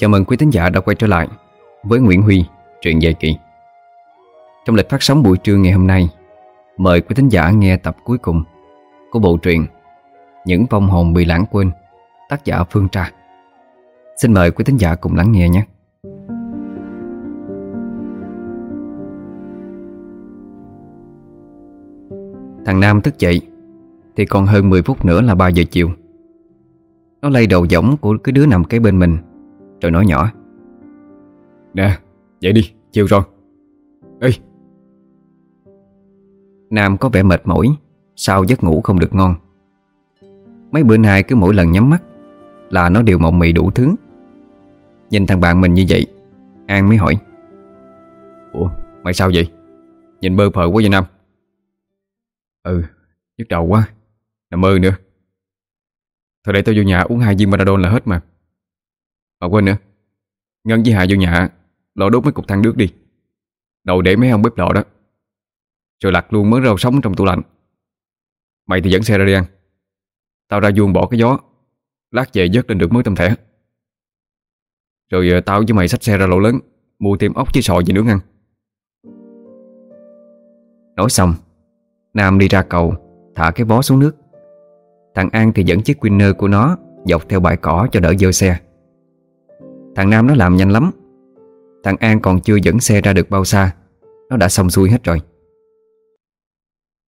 Chào mừng quý thính giả đã quay trở lại với Nguyễn Huy, truyện dài kỳ. Trong lịch phát sóng buổi trưa ngày hôm nay, mời quý thính giả nghe tập cuối cùng của bộ truyện Những vong hồn bị lãng quên, tác giả Phương Trà. Xin mời quý thính giả cùng lắng nghe nhé. Thằng Nam thức dậy thì còn hơn 10 phút nữa là 3 giờ chiều. Nó lay đầu giống của cái đứa nằm kế bên mình rồi nói nhỏ. Nè dậy đi chiều rồi. Ê. Nam có vẻ mệt mỏi Sao giấc ngủ không được ngon. Mấy bữa nay cứ mỗi lần nhắm mắt Là nó đều mộng mị đủ thứ. Nhìn thằng bạn mình như vậy An mới hỏi. Ủa mày sao vậy? Nhìn bơ phờ quá vậy Nam. Ừ nhức đầu quá. Nằm mơ nữa. Thôi để tao vô nhà uống hai viên Maradon là hết mà mà quên nữa. Ngân với Hà vô nhà Lò đốt mấy cục than nước đi. Đầu để mấy ông bếp lò đó. Rồi lặt luôn mớ rau sống trong tủ lạnh. Mày thì dẫn xe ra đi ăn. Tao ra vuông bỏ cái gió. Lát về dớt lên được mới tâm thẻ. Rồi ờ, tao với mày xách xe ra lỗ lớn, Mua thêm ốc với sò gì nữa ăn. Nói xong, Nam đi ra cầu, Thả cái bó xuống nước. Thằng An thì dẫn chiếc Winner của nó Dọc theo bãi cỏ cho đỡ dơ xe. Thằng Nam nó làm nhanh lắm. Thằng An còn chưa dẫn xe ra được bao xa. Nó đã xong xuôi hết rồi.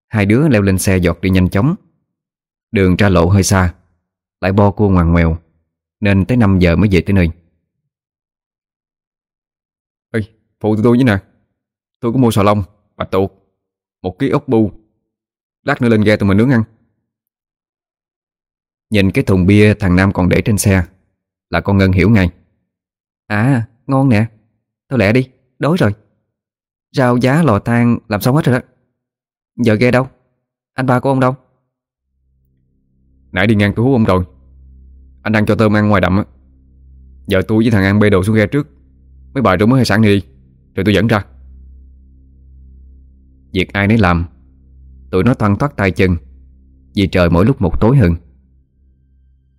Hai đứa leo lên xe giọt đi nhanh chóng. Đường ra lộ hơi xa Lại bo cua ngoằn ngoèo Nên tới 5 giờ mới về tới nơi. Ê, phụ tụi tôi với nè. Tôi có mua sò lông, bạch tuộc Một ký ốc bu. Lát nữa lên ghe tụi mình nướng ăn. Nhìn cái thùng bia thằng Nam còn để trên xe Là con Ngân hiểu ngay À ngon nè. Thôi lẹ đi, đói rồi. Rau giá lò than làm xong hết rồi đó. Giờ ghe đâu? Anh ba của ông đâu? Nãy đi ngang tôi hú ông rồi. Anh đang cho tôm ăn ngoài đậm á. Giờ tôi với thằng An bê đồ xuống ghe trước. Mấy bà rủ mới hay sẵn đi Rồi tôi dẫn ra. Việc ai nấy làm Tụi nó toan thoát tay chân Vì trời mỗi lúc một tối hơn.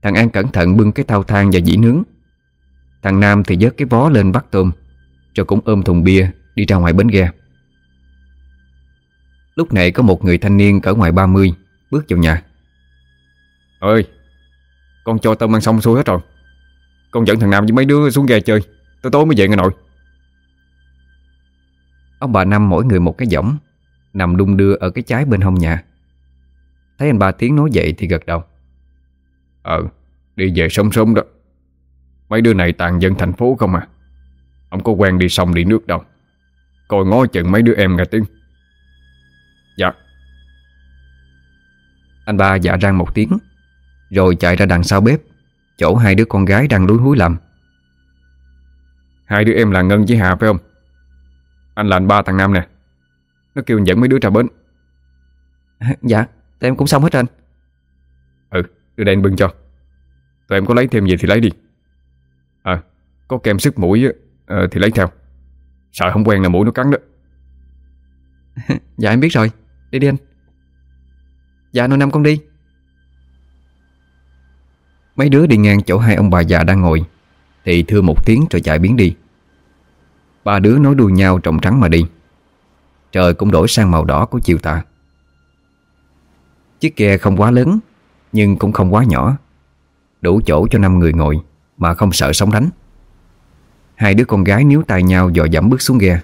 Thằng An cẩn thận bưng cái thau than và dĩ nướng. Thằng Nam thì vớt cái vó lên bắt tôm Rồi cũng ôm thùng bia Đi ra ngoài bến ghe. Lúc này có một người thanh niên Cỡ ngoài 30 Bước vào nhà. Ơi Con cho tôm ăn xong xuôi hết rồi. Con dẫn thằng Nam với mấy đứa xuống ghe chơi Tối tối mới về nghe nội. Ông bà Năm mỗi người một cái giỏng Nằm đung đưa ở cái trái bên hông nhà. Thấy anh ba Tiến nói vậy thì gật đầu. Ờ Đi về sớm sớm đó Mấy đứa này tàn dân thành phố không à? Không có quen đi sông đi nước đâu. Coi ngó chừng mấy đứa em nghe tiếng. Dạ. Anh ba dạ rang một tiếng Rồi chạy ra đằng sau bếp Chỗ hai đứa con gái đang lúi húi làm. Hai đứa em là Ngân với Hà phải không? Anh là anh ba thằng Nam nè. Nó kêu dẫn mấy đứa ra bến. Dạ Tụi em cũng xong hết anh. Ừ đưa đây anh bưng cho. Tụi em có lấy thêm gì thì lấy đi À có kem sức mũi à, thì lấy theo. Sợ không quen là mũi nó cắn đó. Dạ em biết rồi. Đi đi anh. Dạ nội năm con đi. Mấy đứa đi ngang chỗ hai ông bà già đang ngồi Thì thưa một tiếng rồi chạy biến đi. Ba đứa nói đuôi nhau trồng trắng mà đi. Trời cũng đổi sang màu đỏ của chiều tà. Chiếc ghe không quá lớn Nhưng cũng không quá nhỏ. Đủ chỗ cho năm người ngồi. Mà không sợ sóng đánh. Hai đứa con gái níu tay nhau dò dẫm bước xuống ghe.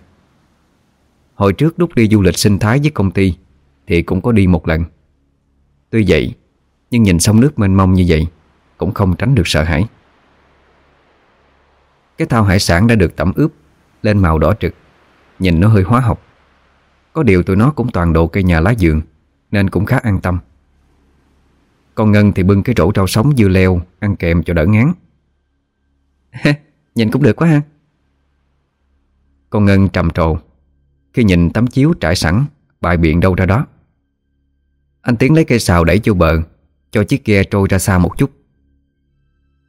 Hồi trước lúc đi du lịch sinh thái với công ty Thì cũng có đi một lần. Tuy vậy, Nhưng nhìn sông nước mênh mông như vậy Cũng không tránh được sợ hãi. Cái thao hải sản đã được tẩm ướp Lên màu đỏ trực, Nhìn nó hơi hóa học. Có điều tụi nó cũng toàn độ cây nhà lá dường Nên cũng khá an tâm. Con Ngân thì bưng cái rổ rau sống dưa leo Ăn kèm cho đỡ ngán. Nhìn cũng được quá ha. Con Ngân trầm trồ Khi nhìn tấm chiếu trải sẵn Bài biện đâu ra đó. Anh Tiến lấy cây xào đẩy vô bờ, Cho chiếc ghe trôi ra xa một chút.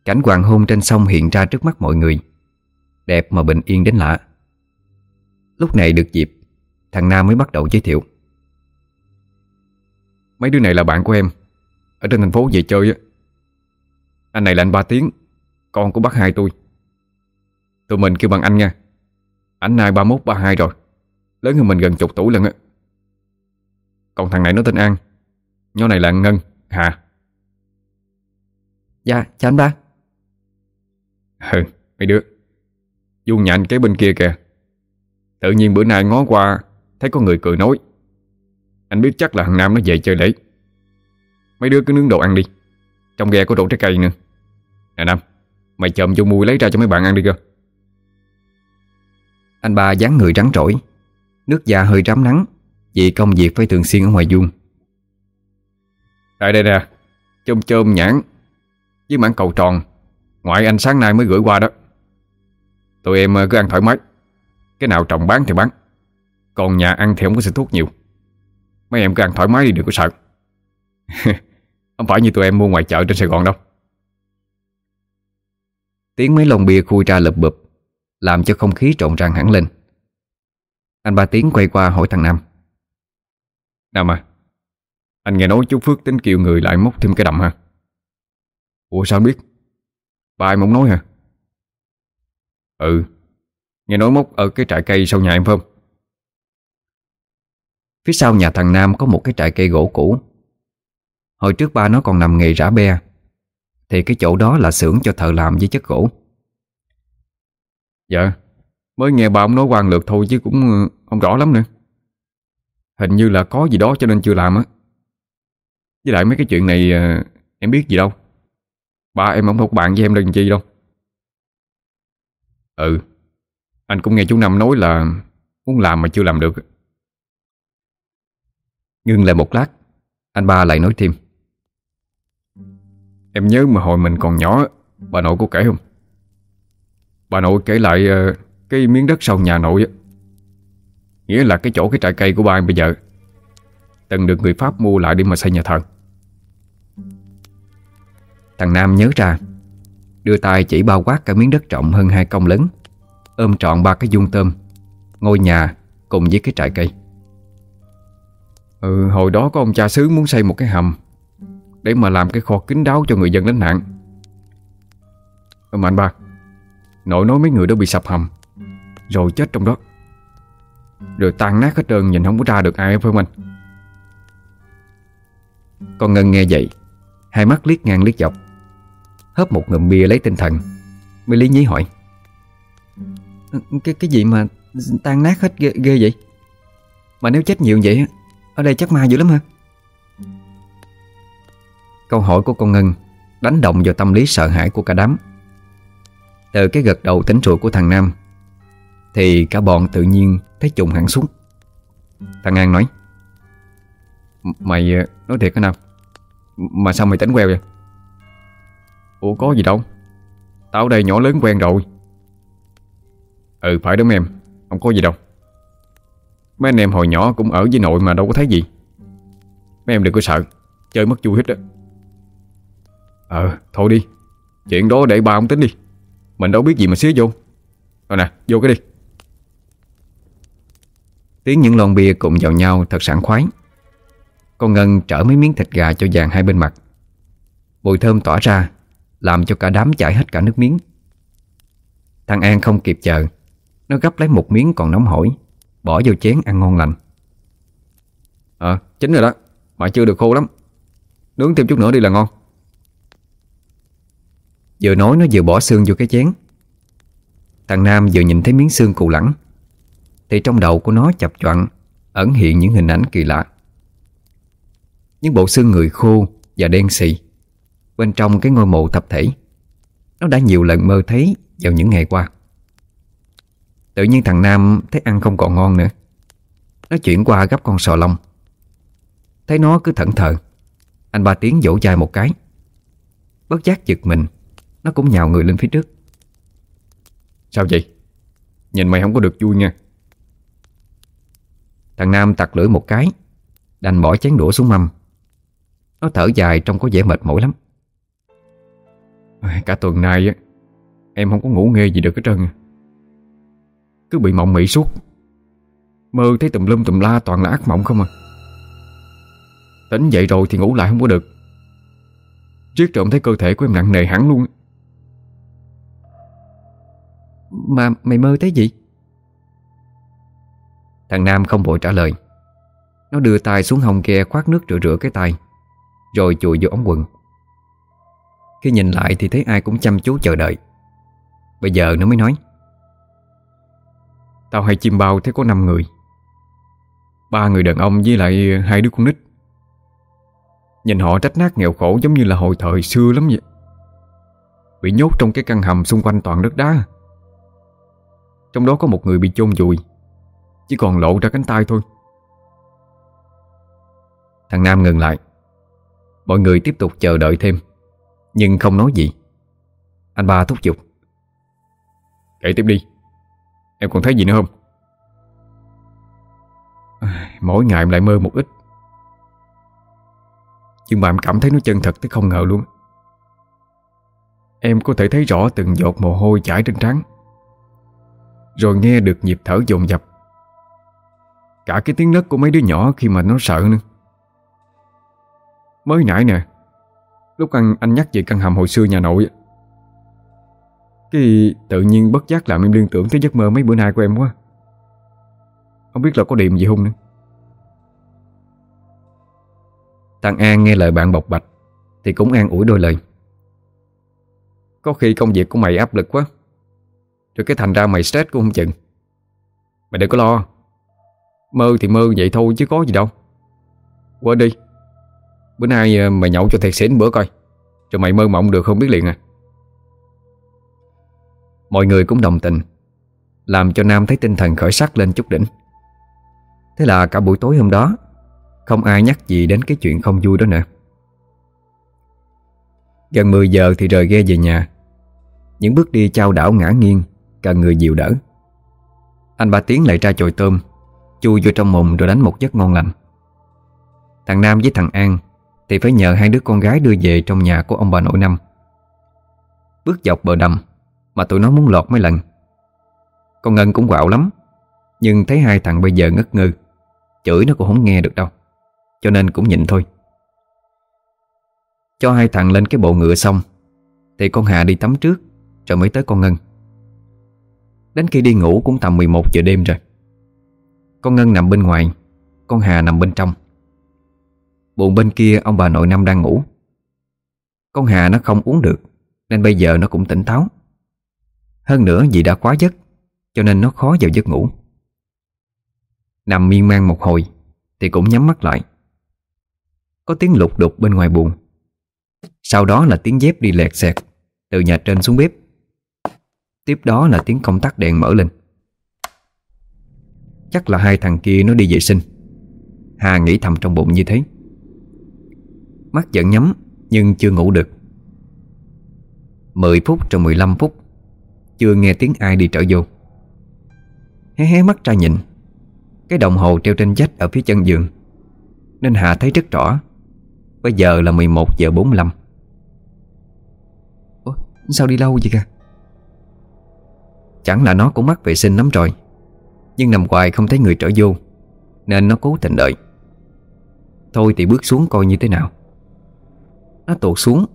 Cảnh hoàng hôn trên sông hiện ra trước mắt mọi người, Đẹp mà bình yên đến lạ. Lúc này được dịp, Thằng Nam mới bắt đầu giới thiệu. Mấy đứa này là bạn của em, Ở trên thành phố về chơi á. Anh này là anh Ba Tiến. Con của bác hai tôi. Tụi mình kêu bằng anh nha. Anh nay 31, 32 rồi. Lớn hơn mình gần chục tuổi lần á. Còn thằng này nó tên An. Nhỏ này là Ngân, Hà. Dạ, chào anh ba. Ừ, mấy đứa. Du nhà anh kế bên kia kìa. Tự nhiên bữa nay ngó qua Thấy có người cười nói. Anh biết chắc là thằng Nam nó về chơi lễ. Mấy đứa cứ nướng đồ ăn đi. Trong ghe có đồ trái cây nữa. Nè Nam Mày chồm vô mùi lấy ra cho mấy bạn ăn đi cơ. Anh ba dáng người rắn trỗi, Nước da hơi rám nắng, Vì công việc phải thường xuyên ở ngoài vuông. Đây đây nè, Chôm chôm nhãn, Với mảng cầu tròn, Ngoại anh sáng nay mới gửi qua đó. Tụi em ờ, cứ ăn thoải mái, Cái nào trồng bán thì bán, Còn nhà ăn thì không có xin thuốc nhiều. Mấy em cứ ăn thoải mái đi, đừng có sợ. Không phải như tụi em mua ngoài chợ trên Sài Gòn đâu. Tiếng mấy lon bia khui ra lụp bụp Làm cho không khí trộn ràng hẳn lên. Anh ba Tiến quay qua hỏi thằng Nam. Nam à Anh nghe nói chú Phước tính kêu người lại móc thêm cái đầm ha Ủa sao biết? Ba em không nói hả? Ừ Nghe nói móc ở cái trại cây sau nhà em phải không? Phía sau nhà thằng Nam có một cái trại cây gỗ cũ. Hồi trước ba nó còn nằm nghề rã be thì cái chỗ đó là xưởng cho thợ làm với chất gỗ. Dạ. Mới nghe bà ông nói quan lược thôi chứ cũng ờ, không rõ lắm nữa. Hình như là có gì đó cho nên chưa làm á. Với lại mấy cái chuyện này ờ, Em biết gì đâu. Ba em không thuộc bạn với em đừng chi đâu. Ừ. Anh cũng nghe chú Năm nói là Muốn làm mà chưa làm được. Ngưng lại một lát, Anh ba lại nói thêm. Em nhớ mà hồi mình còn nhỏ Bà nội có kể không? Bà nội kể lại ờ, Cái miếng đất sau nhà nội Nghĩa là cái chỗ cái trại cây của ba em bây giờ. Từng được người Pháp mua lại để mà xây nhà thờ. Thằng Nam nhớ ra Đưa tay chỉ bao quát cả miếng đất rộng hơn hai công lớn Ôm trọn ba cái dung tôm Ngôi nhà cùng với cái trại cây. Ừ, hồi đó có ông cha xứ muốn xây một cái hầm. Để mà làm cái kho kín đáo cho người dân lánh nạn ừ, Mà anh ba Nội nói mấy người đó bị sập hầm Rồi chết trong đó. Rồi tan nát hết trơn nhìn không có ra được ai phải không anh? Con Ngân nghe vậy Hai mắt liếc ngang liếc dọc Hớp một ngụm bia lấy tinh thần Mới lý nhí hỏi. Cái cái gì mà tan nát hết ghê, ghê vậy? Mà nếu chết nhiều vậy Ở đây chắc ma dữ lắm ha Câu hỏi của con Ngân Đánh động vào tâm lý sợ hãi của cả đám. Từ cái gật đầu tính trụi của thằng Nam, Thì cả bọn tự nhiên Thấy trùng hẳn xuống. Thằng An nói Mày ờ, nói thiệt hả Nam? Mà sao mày tính queo vậy? Ủa, có gì đâu. Tao ở đây nhỏ lớn quen rồi. Ừ phải đúng em Không có gì đâu. Mấy anh em hồi nhỏ cũng ở với nội mà đâu có thấy gì. Mấy em đừng có sợ, Chơi mất vui hết đó Ờ thôi đi. Chuyện đó để ba ông tính đi. Mình đâu biết gì mà xía vô. Rồi nè vô cái đi. Tiếng những lon bia cùng vào nhau thật sảng khoái. Con Ngân trở mấy miếng thịt gà cho vàng hai bên mặt. Mùi thơm tỏa ra Làm cho cả đám chảy hết cả nước miếng. Thằng An không kịp chờ. Nó gấp lấy một miếng còn nóng hổi Bỏ vô chén ăn ngon lành. Ờ chính rồi đó. Mà chưa được khô lắm. Nướng thêm chút nữa đi là ngon Vừa nói nó vừa bỏ xương vô cái chén. Thằng Nam vừa nhìn thấy miếng xương cụ lẳng, Thì trong đầu của nó chập choạng, Ẩn hiện những hình ảnh kỳ lạ. Những bộ xương người khô Và đen xì Bên trong cái ngôi mộ tập thể, Nó đã nhiều lần mơ thấy Vào những ngày qua. Tự nhiên thằng Nam thấy ăn không còn ngon nữa. Nó chuyển qua gấp con sò lông. Thấy nó cứ thẩn thờ. Anh ba tiếng vỗ chai một cái. Bất giác giật mình. Nó cũng nhào người lên phía trước. Sao vậy? Nhìn mày không có được vui nha. Thằng Nam tặc lưỡi một cái, Đành bỏ chén đũa xuống mâm. Nó thở dài trông có vẻ mệt mỏi lắm. Cả tuần nay á, Em không có ngủ nghe gì được hết trơn à. Cứ bị mộng mị suốt. Mơ thấy tùm lum tùm la toàn là ác mộng không à. Tỉnh dậy rồi thì ngủ lại không có được. Riết trộm thấy cơ thể của em nặng nề hẳn luôn mà mày mơ thấy gì? Thằng Nam không vội trả lời. Nó đưa tay xuống hông kia khoát nước rửa rửa cái tay, Rồi chùi vô ống quần. Khi nhìn lại thì thấy ai cũng chăm chú chờ đợi. Bây giờ nó mới nói, Tao hay chim bao thấy có 5 người. Ba người đàn ông với lại hai đứa con nít. Nhìn họ trách nát nghèo khổ giống như là hồi thời xưa lắm vậy. Bị nhốt trong cái căn hầm xung quanh toàn đất đá. Trong đó có một người bị chôn vùi. Chỉ còn lộ ra cánh tay thôi. Thằng Nam ngừng lại. Mọi người tiếp tục chờ đợi thêm. Nhưng không nói gì. Anh ba thúc giục. Kể tiếp đi. Em còn thấy gì nữa không? Mỗi ngày em lại mơ một ít. Nhưng mà em cảm thấy nó chân thật tới không ngờ luôn. Em có thể thấy rõ từng giọt mồ hôi chảy trên trán. Rồi nghe được nhịp thở dồn dập. Cả cái tiếng nấc của mấy đứa nhỏ khi mà nó sợ nữa. Mới nãy nè, Lúc anh anh nhắc về căn hầm hồi xưa nhà nội Cái tự nhiên bất giác làm em liên tưởng tới giấc mơ mấy bữa nay của em quá. Không biết là có điểm gì không nữa. Thằng An nghe lời bạn bộc bạch Thì cũng an ủi đôi lời. Có khi công việc của mày áp lực quá. Rồi cái thành ra mày stress cũng không chừng. Mày đừng có lo. Mơ thì mơ vậy thôi chứ có gì đâu. Quên đi. Bữa nay ờ, mày nhậu cho thiệt xỉn bữa coi. Rồi mày mơ mộng được không biết liền à. Mọi người cũng đồng tình, Làm cho Nam thấy tinh thần khởi sắc lên chút đỉnh. Thế là cả buổi tối hôm đó, Không ai nhắc gì đến cái chuyện không vui đó nữa. Gần 10 giờ thì rời ghe về nhà. Những bước đi trao đảo ngã nghiêng Cần người dịu đỡ. Anh ba Tiến lại ra chồi tôm, Chui vô trong mồm rồi đánh một giấc ngon lành. Thằng Nam với thằng An Thì phải nhờ hai đứa con gái đưa về Trong nhà của ông bà nội năm. Bước dọc bờ đầm Mà tụi nó muốn lọt mấy lần. Con Ngân cũng quạo lắm, Nhưng thấy hai thằng bây giờ ngất ngư, Chửi nó cũng không nghe được đâu, Cho nên cũng nhịn thôi. Cho hai thằng lên cái bộ ngựa xong, Thì con Hà đi tắm trước, Rồi mới tới con Ngân. Đến khi đi ngủ cũng tầm 11 giờ đêm rồi. Con Ngân nằm bên ngoài, Con Hà nằm bên trong. Buồn bên kia ông bà nội Năm đang ngủ. Con Hà nó không uống được, Nên bây giờ nó cũng tỉnh táo. Hơn nữa vì đã quá giấc, Cho nên nó khó vào giấc ngủ. Nằm miên man một hồi, Thì cũng nhắm mắt lại. Có tiếng lục đục bên ngoài buồn. Sau đó là tiếng dép đi lẹt xẹt, Từ nhà trên xuống bếp. Tiếp đó là tiếng công tắc đèn mở lên. Chắc là hai thằng kia nó đi vệ sinh. Hà nghĩ thầm trong bụng như thế. Mắt vẫn nhắm, Nhưng chưa ngủ được. 10 phút trong 15 phút, Chưa nghe tiếng ai đi trở vô. Hé hé mắt ra nhìn. Cái đồng hồ treo trên vách ở phía chân giường. Nên Hà thấy rất rõ. Bây giờ là 11 giờ 45 Ủa, sao đi lâu vậy kìa? Chẳng là nó cũng mắc vệ sinh lắm rồi. Nhưng nằm hoài không thấy người trở vô, Nên nó cố tình đợi. Thôi thì bước xuống coi như thế nào. Nó tuột xuống,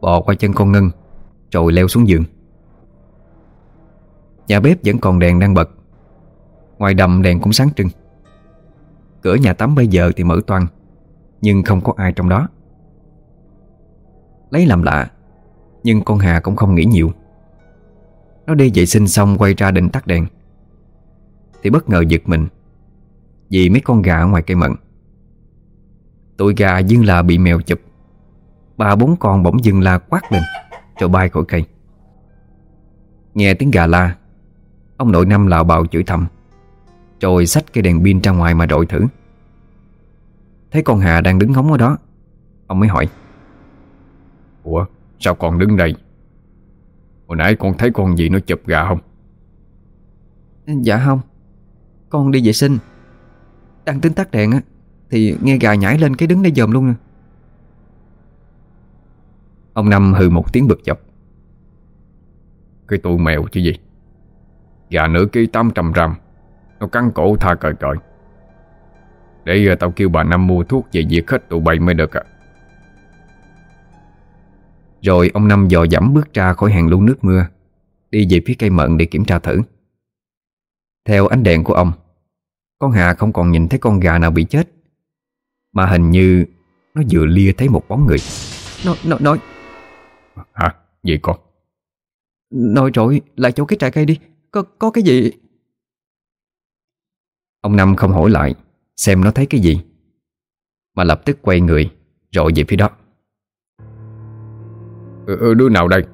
Bò qua chân con Ngân, Rồi leo xuống giường. Nhà bếp vẫn còn đèn đang bật. Ngoài đầm đèn cũng sáng trưng. Cửa nhà tắm bây giờ thì mở toang, Nhưng không có ai trong đó. Lấy làm lạ, Nhưng con Hà cũng không nghĩ nhiều. Nó đi vệ sinh xong quay ra định tắt đèn. Thì bất ngờ giật mình, Vì mấy con gà ở ngoài cây mận. Tụi gà dưng là bị mèo chụp. Ba bốn con bỗng dưng la quát lên, Rồi bay khỏi cây. Nghe tiếng gà la, Ông nội năm lào bào chửi thầm, Rồi xách cây đèn pin ra ngoài mà đội thử. Thấy con Hà đang đứng ngóng ở đó, Ông mới hỏi, Ủa, sao con đứng đây? Hồi nãy con thấy con gì nó chụp gà không? Dạ không. Con đi vệ sinh. Đang tính tắt đèn á Thì nghe gà nhảy lên cái đứng đây dòm luôn nè. Ông Năm hừ một tiếng bực dọc. Cái tụi mèo chứ gì? Gà nửa ký tám trăm gram. Nó cắn cổ tha cởi cởi Để tao kêu bà Năm mua thuốc về diệt hết tụi bay mới được ạ Rồi ông Năm dò dẫm bước ra khỏi hàng lu nước mưa Đi về phía cây mận để kiểm tra thử. Theo ánh đèn của ông Con Hà không còn nhìn thấy con gà nào bị chết Mà hình như Nó vừa lia thấy một bóng người. Nó, nó, nói. Hả? Gì con? Nói rồi, lại chỗ cái trại cây đi. Có, có cái gì? Ông Năm không hỏi lại Xem nó thấy cái gì Mà lập tức quay người Rồi về phía đó ừ, Đứa nào đây?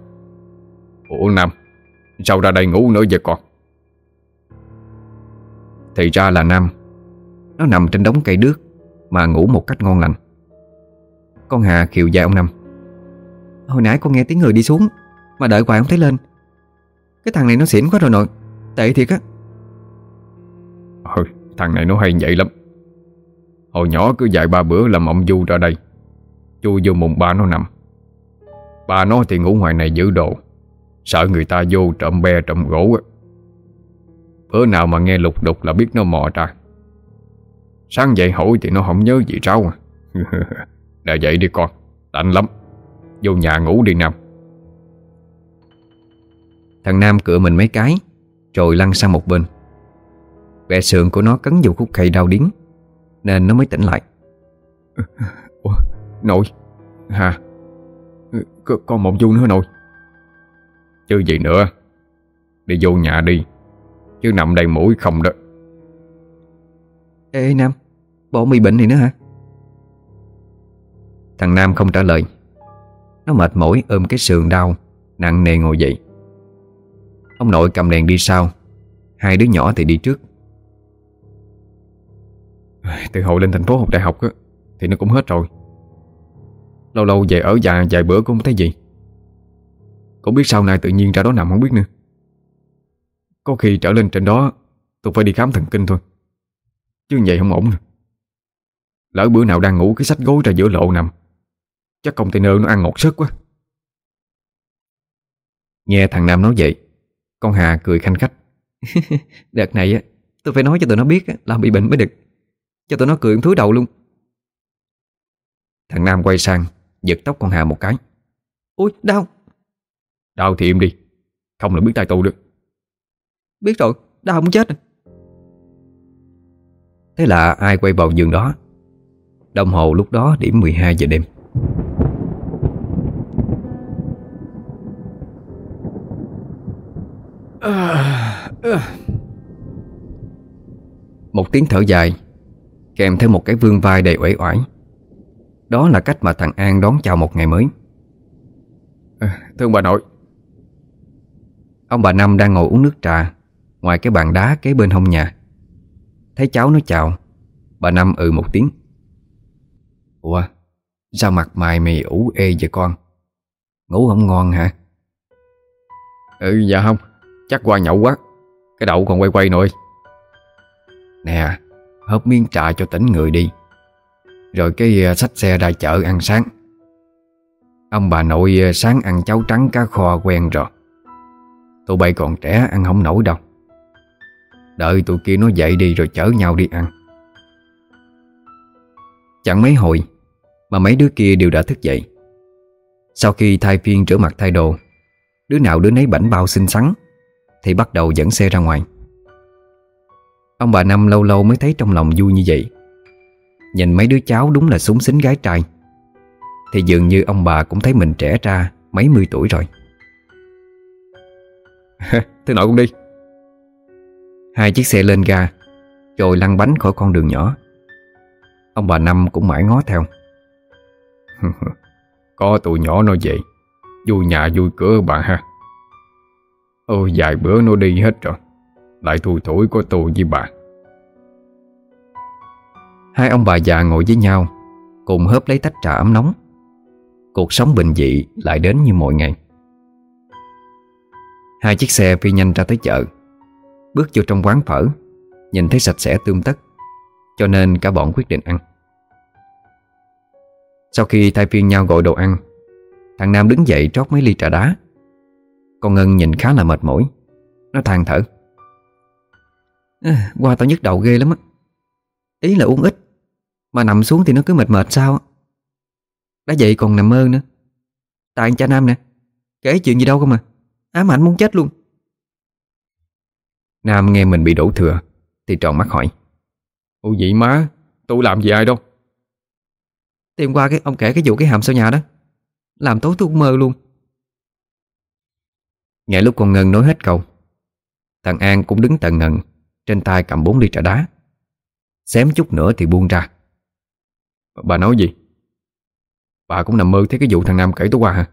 Ủa Nam Sao ra đây ngủ nữa vậy con? Thì ra là Nam. Nó nằm trên đống cây đước Mà ngủ một cách ngon lành. Con Hà khiều dài ông Năm Hồi nãy con nghe tiếng người đi xuống Mà đợi hoài không thấy lên. Cái thằng này nó xỉn quá rồi nội Tệ thiệt á. Ừ, thằng này nó hay vậy lắm. Hồi nhỏ cứ vài ba bữa làm ông Du ra đây. Chui vô mùng ba nó nằm bà nói thì ngủ ngoài này giữ đồ. Sợ người ta vô trộm be trộm gỗ á. Bữa nào mà nghe lục đục là biết nó mò ra. Sáng dậy hỏi thì nó không nhớ gì rau à. Đã dậy đi con Lạnh lắm. Vô nhà ngủ đi Nam Thằng Nam cựa mình mấy cái Rồi lăn sang một bên. Vẻ sườn của nó cấn vào khúc cây đau điếng Nên nó mới tỉnh lại. Ủa, Nội. Hà con một du nữa nội. Chứ gì nữa? Đi vô nhà đi Chứ nằm đây mũi không đó. Ê, ê Nam Bộ mì bệnh này nữa hả? Thằng Nam không trả lời. Nó mệt mỏi ôm cái sườn đau Nặng nề ngồi dậy. Ông nội cầm đèn đi sau. Hai đứa nhỏ thì đi trước. Từ hồi lên thành phố học đại học á, Thì nó cũng hết rồi Lâu lâu về ở già vài bữa cũng không thấy gì Cũng biết sau này tự nhiên ra đó nằm không biết nữa. Có khi trở lên trên đó Tôi phải đi khám thần kinh thôi. Chứ vậy không ổn nữa. Lỡ bữa nào đang ngủ cái sách gối ra giữa lộ nằm. Chắc container nó ăn ngọt sức quá. Nghe thằng Nam nói vậy Con Hà cười khanh khách. Đợt này á Tôi phải nói cho tụi nó biết là bị bệnh mới được. Cho tụi nó cười thúi đầu luôn. Thằng Nam quay sang Giật tóc con Hà một cái. Ui đau. Đau thì im đi Không là biết tay tù được. Biết rồi đau muốn chết Thế là ai quay vào giường đó? Đồng hồ lúc đó điểm 12 giờ đêm. Một tiếng thở dài Kèm theo một cái vương vai đầy uể oải Đó là cách mà thằng An đón chào một ngày mới. À, Thương bà nội. Ông bà Năm đang ngồi uống nước trà Ngoài cái bàn đá kế bên hông nhà. Thấy cháu nó chào Bà Năm ừ một tiếng. Ủa Sao mặt mày mày ủ ê vậy con? Ngủ không ngon hả? Ừ dạ không. Chắc qua nhậu quá. Cái đậu còn quay quay nội Nè Hớp miếng trà cho tỉnh người đi rồi cái à, sách xe ra chợ ăn sáng. Ông bà nội à, sáng ăn cháo trắng cá kho quen rồi. Tụi bay còn trẻ, ăn không nổi đâu. Đợi tụi kia nó dậy đi rồi chở nhau đi ăn. Chẳng mấy hồi Mà mấy đứa kia đều đã thức dậy. Sau khi thay phiên rửa mặt thay đồ, Đứa nào đứa nấy bảnh bao xinh xắn Thì bắt đầu dẫn xe ra ngoài. Ông bà Năm lâu lâu mới thấy trong lòng vui như vậy. Nhìn mấy đứa cháu đúng là súng xính gái trai. Thì dường như ông bà cũng thấy mình trẻ ra Mấy mươi tuổi rồi. Thế nội cũng đi. Hai chiếc xe lên ga, Rồi lăn bánh khỏi con đường nhỏ. Ông bà Năm cũng mãi ngó theo. Có tụi nhỏ nó vậy. Vui nhà vui cửa bà ha. Ôi, vài bữa nó đi hết rồi. Lại thù thủi có tù với bà. Hai ông bà già ngồi với nhau Cùng hớp lấy tách trà ấm nóng. Cuộc sống bình dị lại đến như mọi ngày. Hai chiếc xe phi nhanh ra tới chợ. Bước vô trong quán phở Nhìn thấy sạch sẽ tươm tất Cho nên cả bọn quyết định ăn. Sau khi thay phiên nhau gọi đồ ăn Thằng Nam đứng dậy trót mấy ly trà đá. Con Ngân nhìn khá là mệt mỏi Nó than thở. À, Qua tao nhức đầu ghê lắm á. Ý là uống ít mà nằm xuống thì nó cứ mệt mệt sao Đã vậy còn nằm mơ nữa. Tại cha Nam nè Kể chuyện gì đâu không à. Ám ảnh muốn chết luôn. Nam nghe mình bị đổ thừa Thì tròn mắt hỏi. Ủa vậy má Tôi làm gì ai đâu? Tìm qua cái ông kể cái vụ cái hàm sau nhà đó. Làm tối tôi cũng mơ luôn. Ngay lúc con Ngân nói hết câu Thằng An cũng đứng tận ngần Trên tay cầm bốn ly trà đá. Xém chút nữa thì buông ra Bà nói gì? Bà cũng nằm mơ thấy cái vụ thằng Nam kể tối qua hả?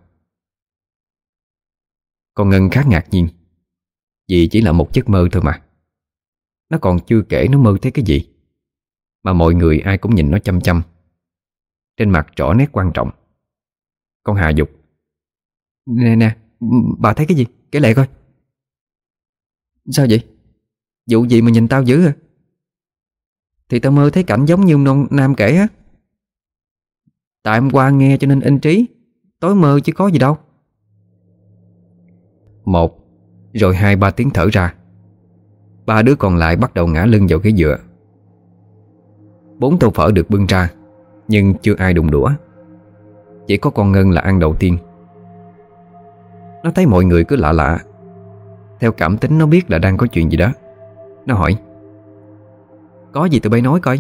Con Ngân khá ngạc nhiên. Vì chỉ là một giấc mơ thôi mà. Nó còn chưa kể nó mơ thấy cái gì. Mà mọi người ai cũng nhìn nó chăm chăm. Trên mặt rõ nét quan trọng. Con Hà dục. Nè nè, Bà thấy cái gì? Kể lại coi. Sao vậy? Vụ gì mà nhìn tao dữ à Thì tao mơ thấy cảnh giống như ông Nam kể á. Tại hôm qua nghe cho nên in trí. Tối mơ chứ có gì đâu. Một, Rồi hai ba tiếng thở ra. Ba đứa còn lại bắt đầu ngã lưng vào cái dựa. Bốn tô phở được bưng ra, Nhưng chưa ai đụng đũa. Chỉ có con Ngân là ăn đầu tiên. Nó thấy mọi người cứ lạ lạ. Theo cảm tính nó biết là đang có chuyện gì đó. Nó hỏi, Có gì tụi bay nói coi?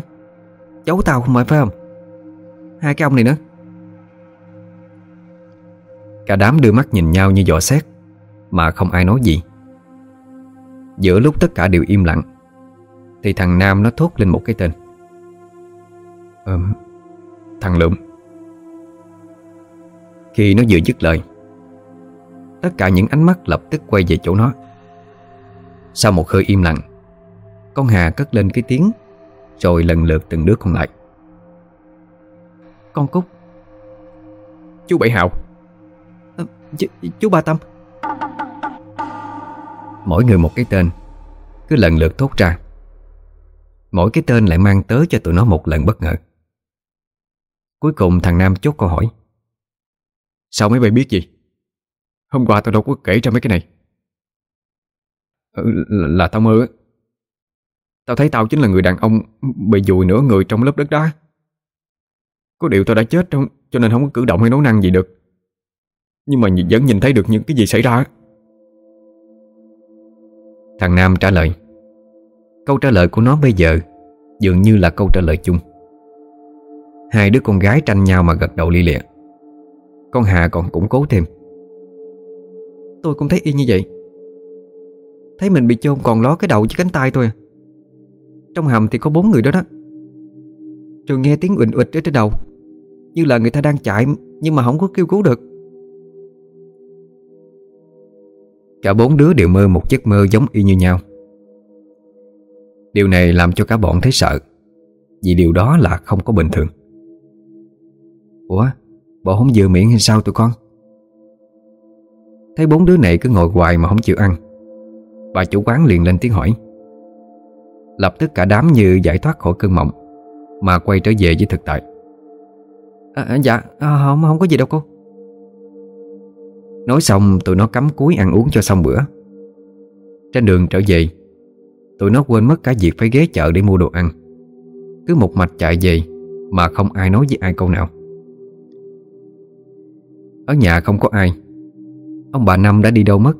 Cháu tao không phải phải không? Hai cái ông này nữa. Cả đám đưa mắt nhìn nhau như dò xét Mà không ai nói gì. Giữa lúc tất cả đều im lặng Thì thằng Nam nó thốt lên một cái tên. Ờ, Thằng Lượm. Khi nó vừa dứt lời Tất cả những ánh mắt lập tức quay về chỗ nó. Sau một hơi im lặng Con Hà cất lên cái tiếng Rồi lần lượt từng đứa còn lại. Con Cúc. Chú Bảy Hào. À, ch Chú Ba Tâm. Mỗi người một cái tên Cứ lần lượt thốt ra. Mỗi cái tên lại mang tới cho tụi nó một lần bất ngờ. Cuối cùng thằng Nam chốt câu hỏi. Sao mấy bay biết gì? Hôm qua tao đâu có kể ra mấy cái này. Ừ, là, là tao mơ Tao thấy tao chính là người đàn ông Bị dùi nửa người trong lớp đất đá có điều tao đã chết trong Cho nên không có cử động hay nấu năng gì được. Nhưng mà vẫn nhìn thấy được những cái gì xảy ra. Thằng Nam trả lời, Câu trả lời của nó bây giờ Dường như là câu trả lời chung. Hai đứa con gái tranh nhau mà gật đầu li lịa. Con Hà còn củng cố thêm. Tôi cũng thấy y như vậy. Thấy mình bị chôn còn ló cái đầu với cánh tay thôi à. Trong hầm thì có bốn người đó đó. Rồi nghe tiếng ụnh ụt ở trên đầu. Như là người ta đang chạy, Nhưng mà không có kêu cứu được. Cả bốn đứa đều mơ một giấc mơ giống y như nhau. Điều này làm cho cả bọn thấy sợ, Vì điều đó là không có bình thường. Ủa Bộ không vừa miệng hay sao tụi con? Thấy bốn đứa này cứ ngồi hoài mà không chịu ăn, Bà chủ quán liền lên tiếng hỏi. Lập tức cả đám như giải thoát khỏi cơn mộng, Mà quay trở về với thực tại à, Dạ à, không, không có gì đâu cô. Nói xong tụi nó cắm cúi ăn uống cho xong bữa. Trên đường trở về Tụi nó quên mất cả việc phải ghé chợ để mua đồ ăn. Cứ một mạch chạy về Mà không ai nói với ai câu nào. Ở nhà không có ai. Ông bà Năm đã đi đâu mất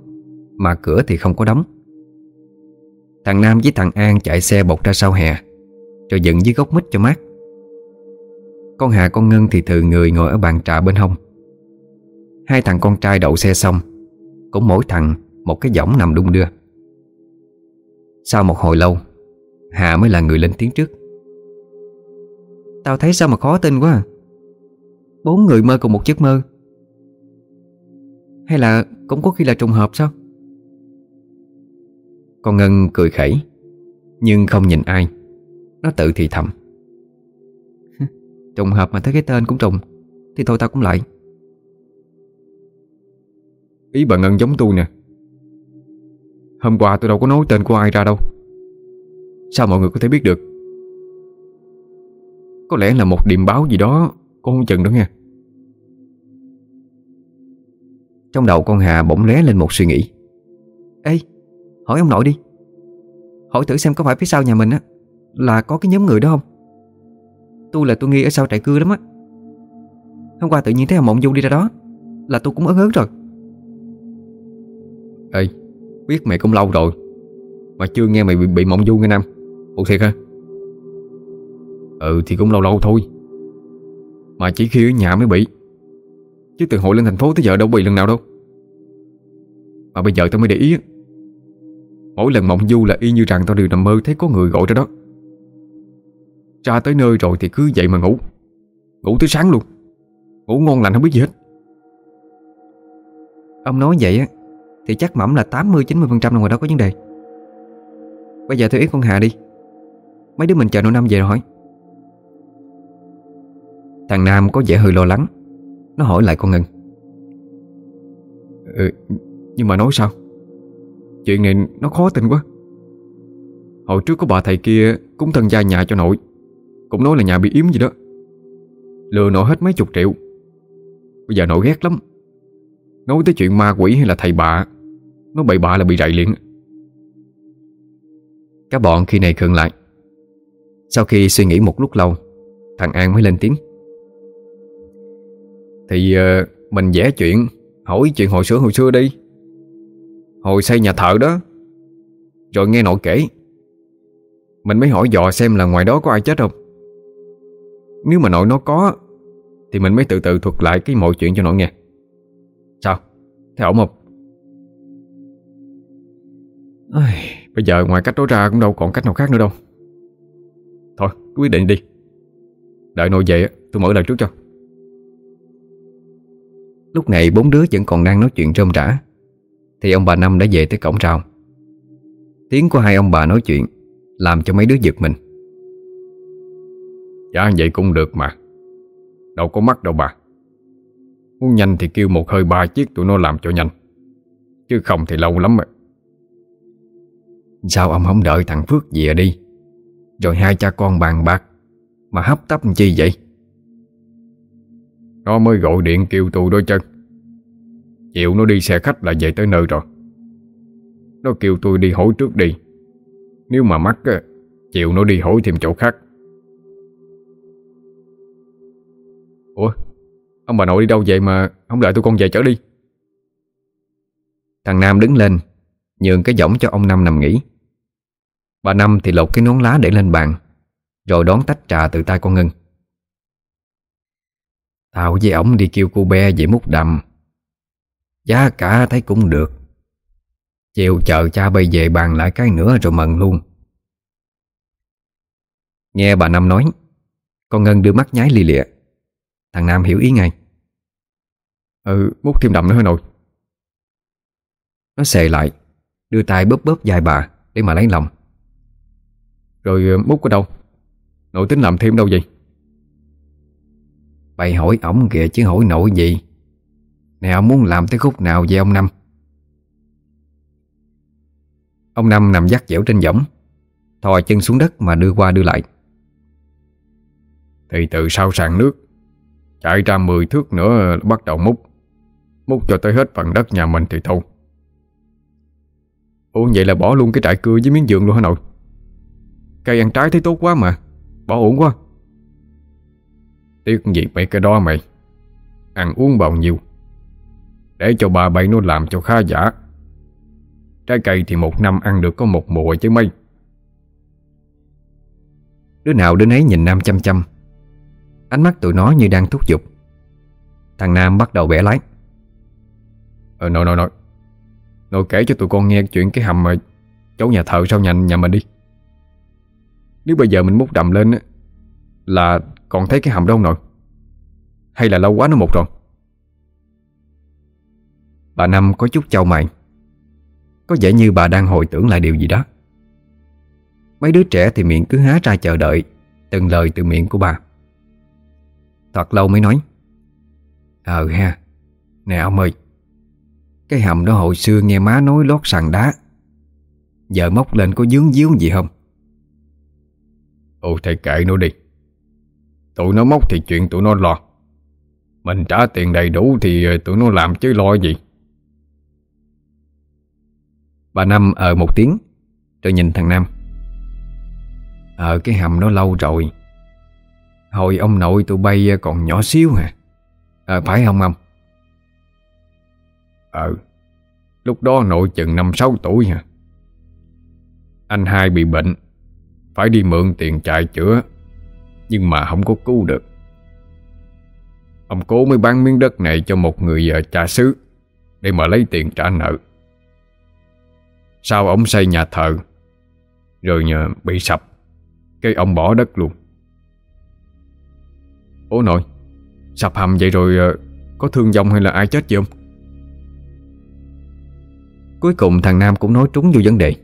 Mà cửa thì không có đóng. Thằng Nam với thằng An chạy xe bột ra sau hè Rồi dựng dưới gốc mít cho mát. Con Hà, con Ngân thì thừa người ngồi ở bàn trà bên hông. Hai thằng con trai đậu xe xong, Cũng mỗi thằng một cái giỏng nằm đung đưa. Sau một hồi lâu, Hà mới là người lên tiếng trước. Tao thấy sao mà khó tin quá à. Bốn người mơ cùng một giấc mơ. Hay là cũng có khi là trùng hợp sao? Con Ngân cười khẩy, Nhưng không nhìn ai. Nó tự thì thầm. Trùng hợp mà thấy cái tên cũng trùng Thì thôi tao cũng lại. Ý bà Ngân giống tôi nè. Hôm qua tôi đâu có nói tên của ai ra đâu. Sao mọi người có thể biết được? Có lẽ là một điểm báo gì đó Cô không chừng đó nghe. Trong đầu con Hà bỗng lóe lên một suy nghĩ. Ê Hỏi ông nội đi. Hỏi thử xem có phải phía sau nhà mình á Là có cái nhóm người đó không Tôi là tôi nghi ở sau trại cưa lắm á. Hôm qua tự nhiên thấy ông Mộng Du đi ra đó Là tôi cũng ớn ớn rồi. Ê Biết mày cũng lâu rồi Mà chưa nghe mày bị, bị mộng du nghe Nam. Ủa thiệt hả? Ừ thì cũng lâu lâu thôi. Mà chỉ khi ở nhà mới bị Chứ từ hội lên thành phố tới giờ đâu bị lần nào đâu. Mà bây giờ tao mới để ý Mỗi lần mộng du là y như rằng tao đều nằm mơ thấy có người gọi ra đó. Ra tới nơi rồi thì cứ dậy mà ngủ. Ngủ tới sáng luôn. Ngủ ngon lành không biết gì hết. Ông nói vậy á Thì chắc mẩm là 80-90% là ngoài đó có vấn đề. Bây giờ tôi ý con Hà đi. Mấy đứa mình chờ nội năm về rồi hỏi. Thằng Nam có vẻ hơi lo lắng. Nó hỏi lại con Ngân. Ừ, Nhưng mà nói sao? Chuyện này nó khó tin quá. Hồi trước có bà thầy kia Cúng thân gia nhà cho nội cũng nói là nhà bị yếm gì đó. Lừa nổi hết mấy chục triệu. Bây giờ nổi ghét lắm. Nói tới chuyện ma quỷ hay là thầy bạ Nó bậy bạ là bị rậy liền. Các bọn khi này khựng lại. Sau khi suy nghĩ một lúc lâu Thằng An mới lên tiếng. Thì uh, mình vẽ chuyện Hỏi chuyện hồi xưa hồi xưa đi. Hồi xây nhà thợ đó. Rồi nghe nội kể. Mình mới hỏi dò xem là ngoài đó có ai chết không. Nếu mà nội nó có Thì mình mới từ từ thuật lại cái mọi chuyện cho nội nghe. Sao? Thấy ổn không? Ai, bây giờ ngoài cách đó ra cũng đâu còn cách nào khác nữa đâu. Thôi, cứ quyết định đi. Đợi nội về tôi mở lời trước cho. Lúc này bốn đứa vẫn còn đang nói chuyện rôm rã. Thì ông bà Năm đã về tới cổng rào. Tiếng của hai ông bà nói chuyện Làm cho mấy đứa giật mình. Dạ vậy cũng được mà. Đâu có mắc đâu bà. Muốn nhanh thì kêu một hơi ba chiếc tụi nó làm cho nhanh. Chứ không thì lâu lắm rồi. Sao ông không đợi thằng Phước về đi? Rồi hai cha con bàn bạc Mà hấp tấp chi vậy? Nó mới gọi điện kêu tôi đôi chân Chiều nó đi xe khách là về tới nơi rồi. Nó kêu tôi đi hỏi trước đi. Nếu mà mắc á Chiều nó đi hỏi thêm chỗ khác Ủa? Ông bà nội đi đâu vậy mà Không đợi tôi con về chở đi? Thằng Nam đứng lên, Nhường cái giỏng cho ông Năm nằm nghỉ. Bà Năm thì lột cái nón lá để lên bàn, Rồi đón tách trà từ tay con Ngân. Tao với ổng đi kêu cô bé về múc đầm. Giá cả thấy cũng được. Chiều chờ cha bay về bàn lại cái nữa rồi mần luôn. Nghe bà Năm nói, Con Ngân đưa mắt nháy li lịa Thằng Nam hiểu ý ngay. Ừ múc thêm đậm nữa hả nội. Nó xề lại, Đưa tay bóp bóp dài bà Để mà lấy lòng. Rồi ờ, múc ở đâu? Nội tính làm thêm đâu vậy? Bày hỏi ổng kìa chứ hỏi nội gì? Nè, ông muốn làm tới khúc nào vậy ông Năm? Ông Năm nằm dắt dẻo trên võng, Thò chân xuống đất mà đưa qua đưa lại. Thì từ sau sàn nước Chạy ra 10 thước nữa bắt đầu múc. Múc cho tới hết phần đất nhà mình thì thôi. Ủa, vậy là bỏ luôn cái trại cưa với miếng giường luôn hả nội? Cây ăn trái thấy tốt quá mà, Bỏ ổn quá. Tiếc gì mấy cái đó mày, Ăn uống bao nhiêu Để cho bà bậy nó làm cho khá giả. Trái cây thì một năm ăn được có một mùa chứ mấy. Đứa nào đứa nấy nhìn Nam chăm chăm. Ánh mắt tụi nó như đang thúc giục. Thằng Nam bắt đầu bẻ lái. Ờ nội nội nội. Nội kể cho tụi con nghe chuyện cái hầm mà Chỗ nhà thợ sau nhà, nhà mình đi. Nếu bây giờ mình múc đầm lên á Là còn thấy cái hầm đâu nội? Hay là lâu quá nó một rồi? Bà Năm có chút châu mày. Có vẻ như bà đang hồi tưởng lại điều gì đó. Mấy đứa trẻ thì miệng cứ há ra chờ đợi Từng lời từ miệng của bà. Thật lâu mới nói. Ờ ha Nè ông ơi Cái hầm đó hồi xưa nghe má nói lót sàn đá. Giờ móc lên có dướng díu gì không? Ồ thầy kệ nó đi. Tụi nó móc thì chuyện tụi nó lo. Mình trả tiền đầy đủ thì tụi nó làm chứ lo gì. Bà Năm ờ một tiếng Rồi nhìn thằng Nam. Ờ cái hầm nó lâu rồi Hồi ông nội tụi bay ờ, còn nhỏ xíu hả? À, Phải không ông? Ờ. Lúc đó nội chừng năm sáu tuổi hả? Anh hai bị bệnh Phải đi mượn tiền chạy chữa Nhưng mà không có cứu được. Ông cố mới bán miếng đất này cho một người vợ cha xứ Để mà lấy tiền trả nợ. Sau ông xây nhà thờ Rồi nhờ bị sập Cái ông bỏ đất luôn. Ủa nội Sập hầm vậy rồi ờ, Có thương vong hay là ai chết gì không? Cuối cùng thằng Nam cũng nói trúng vô vấn đề.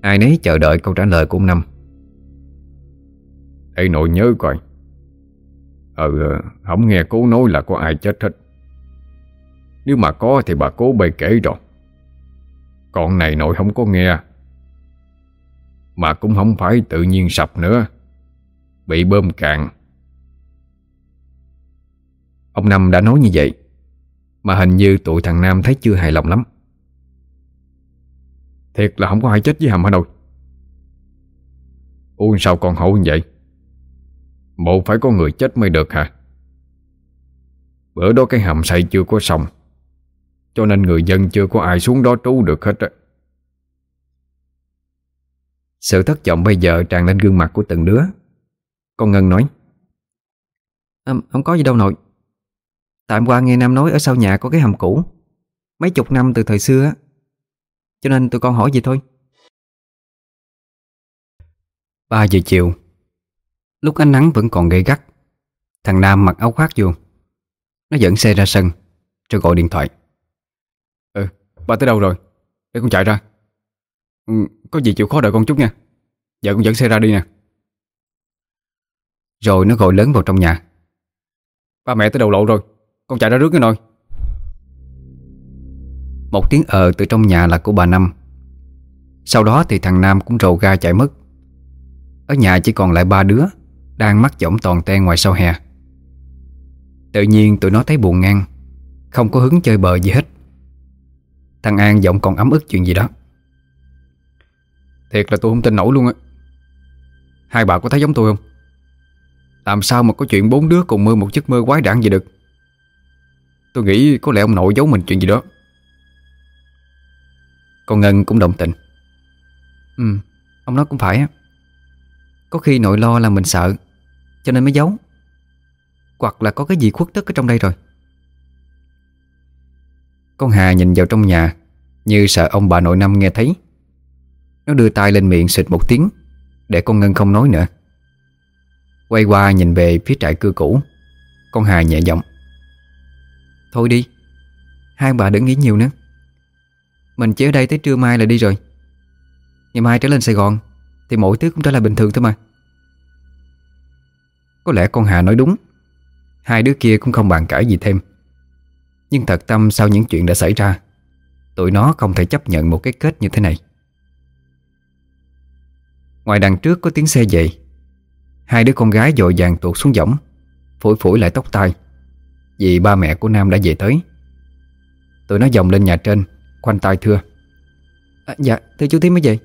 Ai nấy chờ đợi câu trả lời của ông Năm. Ê nội nhớ coi. Ừ Không nghe cố nói là có ai chết hết. Nếu mà có thì bà cố bày kể rồi. Còn này nội không có nghe. Mà cũng không phải tự nhiên sập nữa. Bị bơm cạn Ông Năm đã nói như vậy Mà hình như tụi thằng Nam thấy chưa hài lòng lắm. Thiệt là không có ai chết với hầm hả nội Ôi sao con hổ như vậy? Một phải có người chết mới được hả? Bữa đó cái hầm xây chưa có xong Cho nên người dân chưa có ai xuống đó trú được hết á. Sự thất vọng bây giờ tràn lên gương mặt của từng đứa. Con Ngân nói à, Không có gì đâu nội. Tại hôm qua nghe Nam nói ở sau nhà có cái hầm cũ. Mấy chục năm từ thời xưa á. Cho nên tụi con hỏi vậy thôi. 3 giờ chiều Lúc ánh nắng vẫn còn gay gắt Thằng Nam mặc áo khoác vô. Nó dẫn xe ra sân Rồi gọi điện thoại. Ừ, ba tới đâu rồi? Để con chạy ra. Ừ, Có gì chịu khó đợi con chút nha. Giờ con dẫn xe ra đi nè. Rồi nó gọi lớn vào trong nhà. Ba mẹ tới đầu lộ rồi Con chạy ra rước cái nồi. Một tiếng ờ từ trong nhà là của bà Năm. Sau đó thì thằng Nam cũng rồ ga chạy mất. Ở nhà chỉ còn lại ba đứa Đang mắc giỏng toàn ten ngoài sau hè. Tự nhiên tụi nó thấy buồn ngang Không có hứng chơi bờ gì hết. Thằng An giọng còn ấm ức chuyện gì đó. Thiệt là tôi không tin nổi luôn á. Hai bà có thấy giống tôi không? Làm sao mà có chuyện bốn đứa cùng mơ một giấc mơ quái đản vậy được Tôi nghĩ có lẽ ông nội giấu mình chuyện gì đó. Con Ngân cũng đồng tình. Ừ Ông nói cũng phải á. Có khi nội lo là mình sợ, Cho nên mới giấu. Hoặc là có cái gì khuất tất ở trong đây rồi. Con Hà nhìn vào trong nhà, Như sợ ông bà nội năm nghe thấy. Nó đưa tay lên miệng xịt một tiếng, Để con Ngân không nói nữa. Quay qua nhìn về phía trại cưa cũ. Con Hà nhẹ giọng. Thôi đi. Hai bà đừng nghĩ nhiều nữa. Mình chỉ ở đây tới trưa mai là đi rồi. Ngày mai trở lên Sài Gòn Thì mọi thứ cũng trở lại bình thường thôi mà. Có lẽ con Hà nói đúng. Hai đứa kia cũng không bàn cãi gì thêm. Nhưng thật tâm sau những chuyện đã xảy ra, Tụi nó không thể chấp nhận một cái kết như thế này. Ngoài đằng trước có tiếng xe dậy. Hai đứa con gái dội vàng tuột xuống võng, Phủi phủi lại tóc tai. Vì ba mẹ của Nam đã về tới. Tụi nó dòng lên nhà trên Khoanh tay thưa. À, Dạ thưa chú Tiến mới về.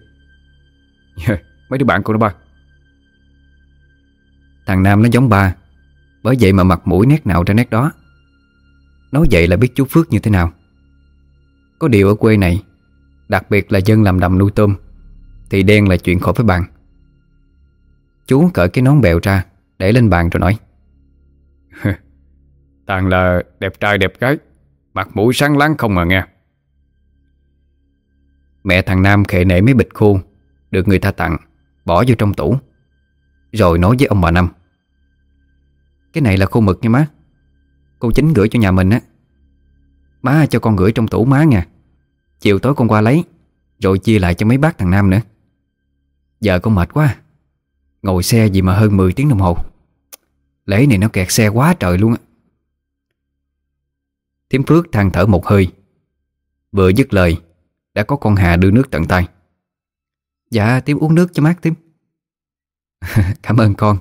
Dạ, mấy đứa bạn của nó ba. Thằng Nam nó giống ba Bởi vậy mà mặt mũi nét nào ra nét đó. Nói vậy là biết chú Phước như thế nào. Có điều ở quê này Đặc biệt là dân làm đầm nuôi tôm Thì đen là chuyện khỏi phải bàn. Chú cởi cái nón bèo ra Để lên bàn rồi nói. Toàn là đẹp trai đẹp gái, Mặt mũi sáng láng không mà nghe. Mẹ thằng Nam khệ nể mấy bịch khô Được người ta tặng, Bỏ vô trong tủ, Rồi nói với ông bà Năm. Cái này là khô mực nha má, Cô chính gửi cho nhà mình á. Má cho con gửi trong tủ má nha. Chiều tối con qua lấy, Rồi chia lại cho mấy bác thằng Nam nữa. Giờ con mệt quá, Ngồi xe gì mà hơn 10 tiếng đồng hồ. Lễ này nó kẹt xe quá trời luôn á. Thiếm Phước than thở một hơi. Vừa dứt lời, Đã có con Hà đưa nước tận tay. Dạ tím uống nước cho mát tím. Cảm ơn con.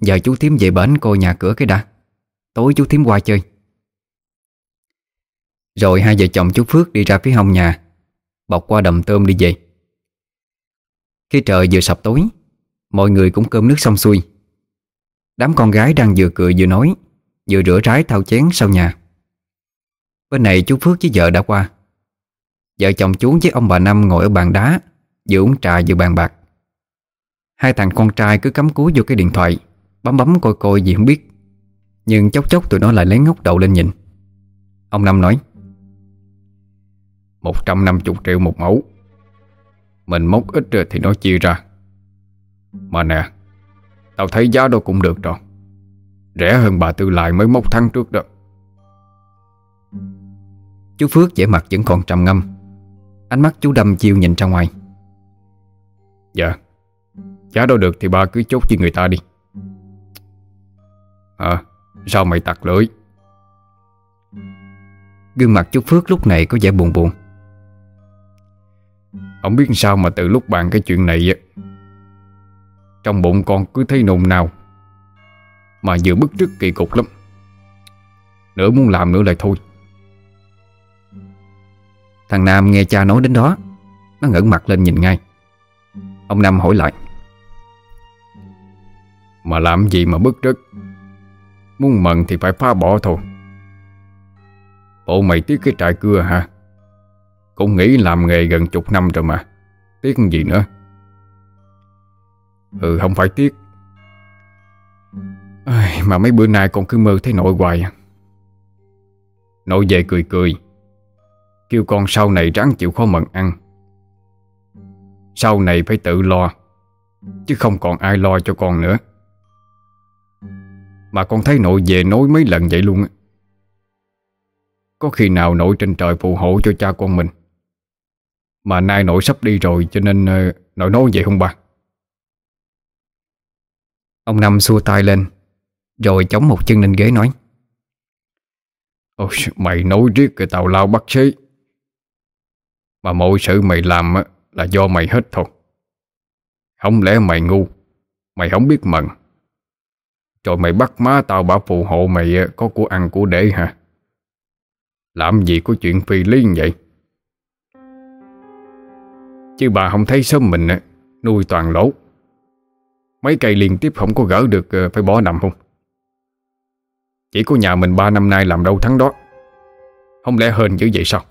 Giờ chú tím về bển coi nhà cửa cái đã. Tối chú tím qua chơi. Rồi hai vợ chồng chú Phước đi ra phía hông nhà, Bọc qua đầm tôm đi về. Khi trời vừa sập tối, Mọi người cũng cơm nước xong xuôi. Đám con gái đang vừa cười vừa nói, Vừa rửa rái thao chén sau nhà. Bên này chú Phước với vợ đã qua. Vợ chồng chú với ông bà Năm ngồi ở bàn đá, Vừa uống trà vừa bàn bạc. Hai thằng con trai cứ cắm cúi vô cái điện thoại, Bấm bấm coi coi gì không biết. Nhưng chốc chốc tụi nó lại lén ngóc đầu lên nhìn. Ông Năm nói 150 triệu một mẫu. Mình móc ít rồi thì nó chia ra. Mà nè, Tao thấy giá đâu cũng được rồi. Rẻ hơn bà Tư Lại mới móc tháng trước đó. Chú Phước vẻ mặt vẫn còn trầm ngâm. Ánh mắt chú đâm chiêu nhìn ra ngoài. Dạ. Giá đâu được thì ba cứ chốt với người ta đi. À Sao mày tặc lưỡi? Gương mặt chú Phước lúc này có vẻ buồn buồn. Không biết sao mà từ lúc bàn cái chuyện này Trong bụng con cứ thấy nôn nào Mà vừa bức rứt kỳ cục lắm. Nữa muốn làm nữa lại thôi Thằng Nam nghe cha nói đến đó Nó ngẩng mặt lên nhìn ngay. Ông Nam hỏi lại. Mà làm gì mà bức rứt? Muốn mần thì phải phá bỏ thôi. Bộ mày tiếc cái trại cưa hả? Cũng nghĩ làm nghề gần chục năm rồi mà Tiếc gì nữa? Ừ không phải tiếc. Ai, Mà mấy bữa nay con cứ mơ thấy nội hoài à. Nội về cười cười. Kêu con sau này ráng chịu khó mận ăn. Sau này phải tự lo Chứ không còn ai lo cho con nữa. Mà con thấy nội về nói mấy lần vậy luôn á. Có khi nào nội trên trời phù hộ cho cha con mình Mà nay nội sắp đi rồi cho nên ờ, nội nói vậy không bà? Ông Năm xua tay lên Rồi chống một chân lên ghế nói Ôi, Mày nói riết cái tàu lao bắt xế. Mà mọi sự mày làm là do mày hết thôi Không lẽ mày ngu? Mày không biết mần. Rồi mày bắt má tao bảo phù hộ mày có của ăn của để hả? Làm gì có chuyện phi lý như vậy? Chứ bà không thấy sớm mình nuôi toàn lỗ. Mấy cây liên tiếp không có gỡ được ờ, phải bỏ nằm không? Chỉ có nhà mình ba năm nay làm đâu thắng đó. Không lẽ hên dữ vậy sao?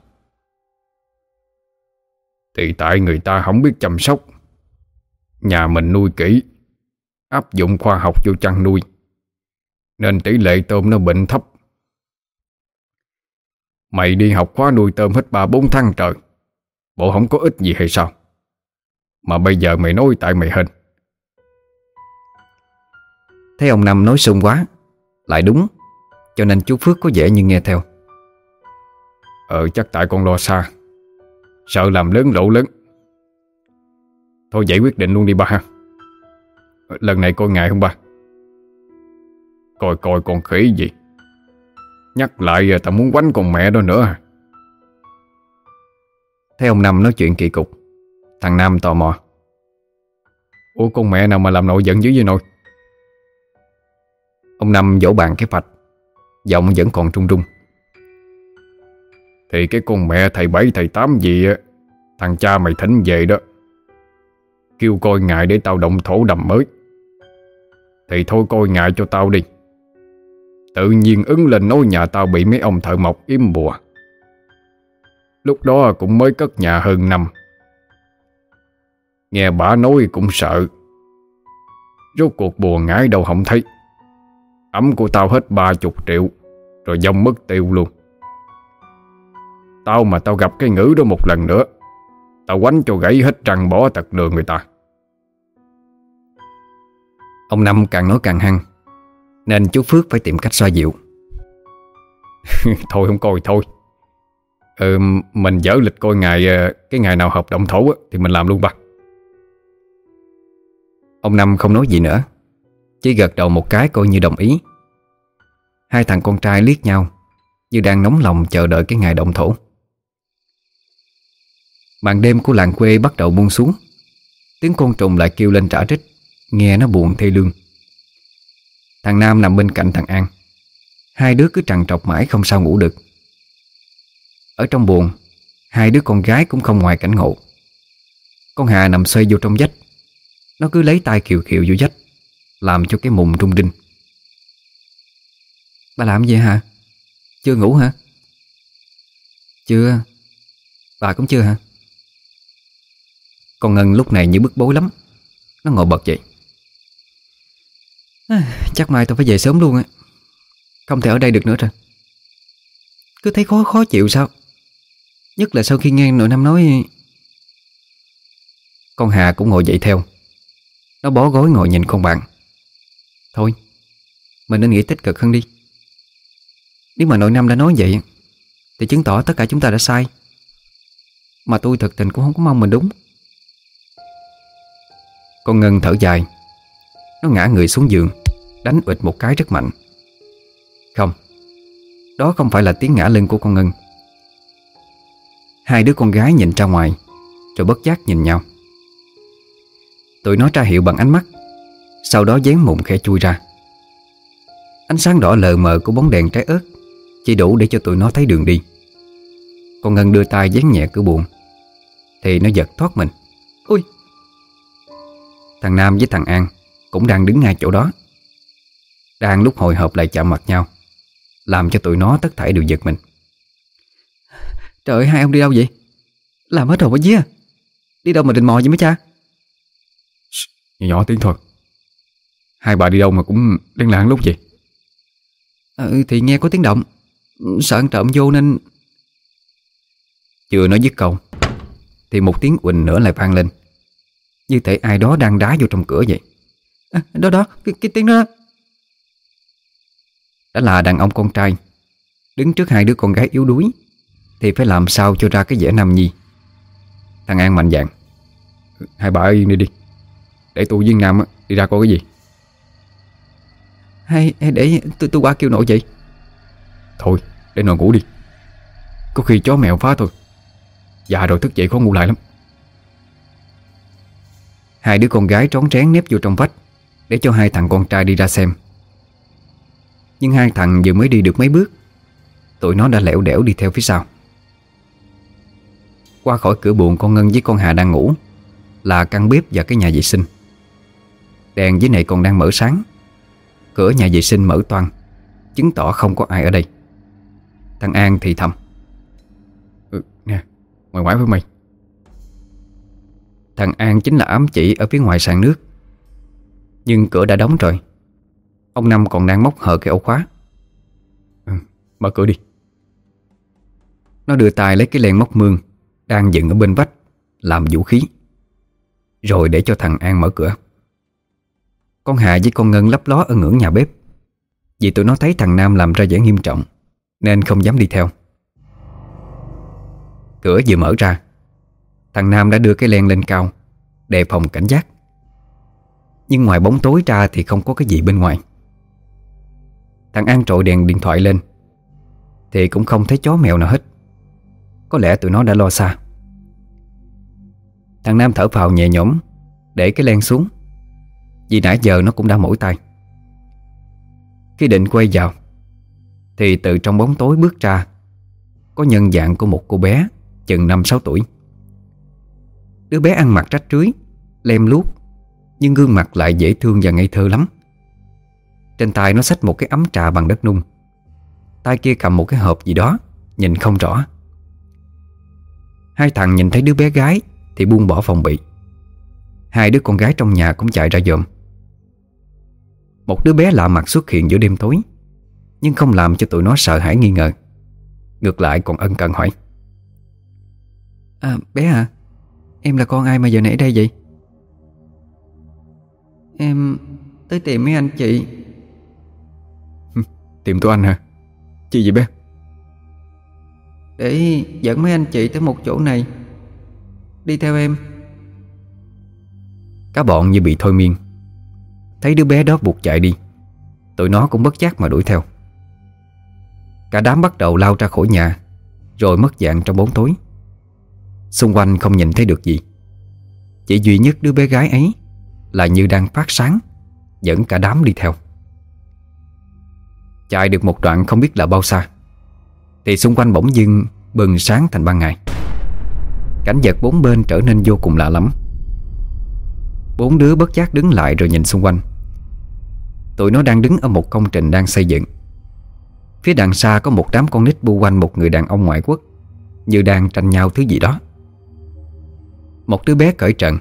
Thì tại người ta không biết chăm sóc. Nhà mình nuôi kỹ Áp dụng khoa học vô chăn nuôi. Nên tỷ lệ tôm nó bệnh thấp. Mày đi học khóa nuôi tôm hết 3-4 tháng trời Bộ không có ích gì hay sao? Mà bây giờ mày nói tại mày hên. Thấy ông Năm nói sung quá Lại đúng Cho nên chú Phước có vẻ như nghe theo. Ờ chắc tại con lo xa Sợ làm lớn lỗ lớn. Thôi vậy quyết định luôn đi, ba ha. Lần này coi ngại không, ba? Coi coi con khỉ gì. Nhắc lại à, tao muốn quánh con mẹ đó nữa. Thấy ông Năm nói chuyện kỳ cục, Thằng Nam tò mò. Ủa, con mẹ nào mà làm nội giận dữ vậy nội? Ông Năm vỗ bàn cái phạch, Giọng vẫn còn trung trung. Thì cái con mẹ thầy bảy, thầy tám gì á, Thằng cha mày thỉnh về đó. Kêu coi ngại để tao động thổ đầm mới. Thì thôi coi ngại cho tao đi. Tự nhiên ứng lên nói nhà tao bị mấy ông thợ mộc im bùa. Lúc đó cũng mới cất nhà hơn năm. Nghe bà nói cũng sợ. Rốt cuộc bùa ngái đâu không thấy. Ấm của tao hết ba chục triệu, Rồi dông mất tiêu luôn. Tao mà tao gặp cái ngữ đó một lần nữa Tao quánh cho gãy hết răng bỏ tật đường người ta. Ông Năm càng nói càng hăng Nên chú Phước phải tìm cách xoa dịu. Thôi không coi thôi. Ừ, Mình dỡ lịch coi ngày ờ, Cái ngày nào hợp động thổ Thì mình làm luôn ba. Ông Năm không nói gì nữa Chỉ gật đầu một cái coi như đồng ý. Hai thằng con trai liếc nhau Như đang nóng lòng chờ đợi cái ngày động thổ Màn đêm của làng quê bắt đầu buông xuống. Tiếng côn trùng lại kêu lên trả trích, Nghe nó buồn thê lương. Thằng Nam nằm bên cạnh thằng An. Hai đứa cứ trằn trọc mãi không sao ngủ được. Ở trong buồn Hai đứa con gái cũng không ngoài cảnh ngộ. Con Hà nằm xoay vô trong dách Nó cứ lấy tay kiều kiều vô dách Làm cho cái mùng rung rinh. Bà làm gì hả? Chưa ngủ hả? Chưa. Bà cũng chưa hả? Con Ngân lúc này như bức bối lắm. Nó ngồi bật vậy. à, Chắc mai tôi phải về sớm luôn á. Không thể ở đây được nữa rồi. Cứ thấy khó khó chịu sao? Nhất là sau khi nghe nội năm nói Con Hà cũng ngồi dậy theo. Nó bó gối ngồi nhìn con bạn. Thôi Mình nên nghĩ tích cực hơn đi. Nếu mà nội năm đã nói vậy Thì chứng tỏ tất cả chúng ta đã sai. Mà tôi thật tình cũng không có mong mình đúng. Con Ngân thở dài. Nó ngã người xuống giường, Đánh ụt một cái rất mạnh. Không, Đó không phải là tiếng ngã lưng của con Ngân. Hai đứa con gái nhìn ra ngoài, Rồi bất giác nhìn nhau. Tụi nó tra hiệu bằng ánh mắt, Sau đó dán mụn khe chui ra. Ánh sáng đỏ lờ mờ của bóng đèn trái ớt Chỉ đủ để cho tụi nó thấy đường đi. Con Ngân đưa tay dán nhẹ cửa buồn Thì nó giật thoát mình. Thằng Nam với thằng An Cũng đang đứng ngay chỗ đó. Đang lúc hồi hộp lại chạm mặt nhau Làm cho tụi nó tất thảy đều giật mình. Trời ơi hai ông đi đâu vậy? Làm hết rồi quá día Đi đâu mà định mò vậy mấy cha? Nhỏ nhỏ tiếng thôi. Hai bà đi đâu mà cũng đang lạng lúc vậy? Ừ thì nghe có tiếng động. Sợ ăn trộm vô nên Chưa nói dứt câu Thì một tiếng quỳnh nữa lại vang lên Như thể ai đó đang đá vô trong cửa vậy. À, Đó đó cái, cái tiếng đó. Đã là đàn ông con trai. Đứng trước hai đứa con gái yếu đuối Thì phải làm sao cho ra cái vẻ nam nhi. Thằng An mạnh dạng Hai bà yên đi đi. Để tôi với Nam đi ra coi cái gì. Hay, hay để tôi tôi qua kêu nội vậy? Thôi để nội ngủ đi. Có khi chó mèo phá thôi. Già rồi thức dậy khó ngủ lại lắm Hai đứa con gái trón trén nép vô trong vách Để cho hai thằng con trai đi ra xem. Nhưng hai thằng vừa mới đi được mấy bước Tụi nó đã lẻo đẻo đi theo phía sau. Qua khỏi cửa buồn con Ngân với con Hà đang ngủ Là căn bếp và cái nhà vệ sinh. Đèn dưới này còn đang mở sáng. Cửa nhà vệ sinh mở toang Chứng tỏ không có ai ở đây. Thằng An thì thầm ừ, Nè Ngoài ngoái với mày. Thằng An chính là ám chỉ ở phía ngoài sàn nước. Nhưng cửa đã đóng rồi. Ông Năm còn đang móc hở cái ổ khóa. Ừ, Mở cửa đi. Nó đưa tay lấy cái len móc mương Đang dựng ở bên vách Làm vũ khí. Rồi để cho thằng An mở cửa. Con Hà với con Ngân lấp ló ở ngưỡng nhà bếp. Vì tụi nó thấy thằng Nam làm ra vẻ nghiêm trọng Nên không dám đi theo. Cửa vừa mở ra Thằng Nam đã đưa cái len lên cao, Đề phòng cảnh giác. Nhưng ngoài bóng tối ra thì không có cái gì bên ngoài. Thằng An trội đèn điện thoại lên, Thì cũng không thấy chó mèo nào hết. Có lẽ tụi nó đã lo xa. Thằng Nam thở phào nhẹ nhõm, Để cái len xuống, Vì nãy giờ nó cũng đã mỏi tay. Khi định quay vào, Thì từ trong bóng tối bước ra, Có nhân dạng của một cô bé Chừng 5-6 tuổi. Đứa bé ăn mặc rách rưới, Lem luốc, Nhưng gương mặt lại dễ thương và ngây thơ lắm. Trên tay nó xách một cái ấm trà bằng đất nung. Tay kia cầm một cái hộp gì đó, Nhìn không rõ. Hai thằng nhìn thấy đứa bé gái Thì buông bỏ phòng bị. Hai đứa con gái trong nhà cũng chạy ra dòm. Một đứa bé lạ mặt xuất hiện giữa đêm tối, Nhưng không làm cho tụi nó sợ hãi nghi ngờ. Ngược lại còn ân cần hỏi. À bé à Em là con ai mà giờ nãy đây vậy? Em tới tìm mấy anh chị. Tìm tôi anh hả? Chi gì bé? Để dẫn mấy anh chị tới một chỗ này. Đi theo em. Cả bọn như bị thôi miên. Thấy đứa bé đó buộc chạy đi Tụi nó cũng bất giác mà đuổi theo. Cả đám bắt đầu lao ra khỏi nhà Rồi mất dạng trong bóng tối Xung quanh không nhìn thấy được gì. Chỉ duy nhất đứa bé gái ấy Là như đang phát sáng, Dẫn cả đám đi theo. Chạy được một đoạn không biết là bao xa, Thì xung quanh bỗng dưng Bừng sáng thành ban ngày. Cảnh vật bốn bên trở nên vô cùng lạ lắm Bốn đứa bất giác đứng lại rồi nhìn xung quanh. Tụi nó đang đứng ở một công trình đang xây dựng. Phía đằng xa có một đám con nít bu quanh một người đàn ông ngoại quốc, Như đang tranh nhau thứ gì đó. Một đứa bé cởi trận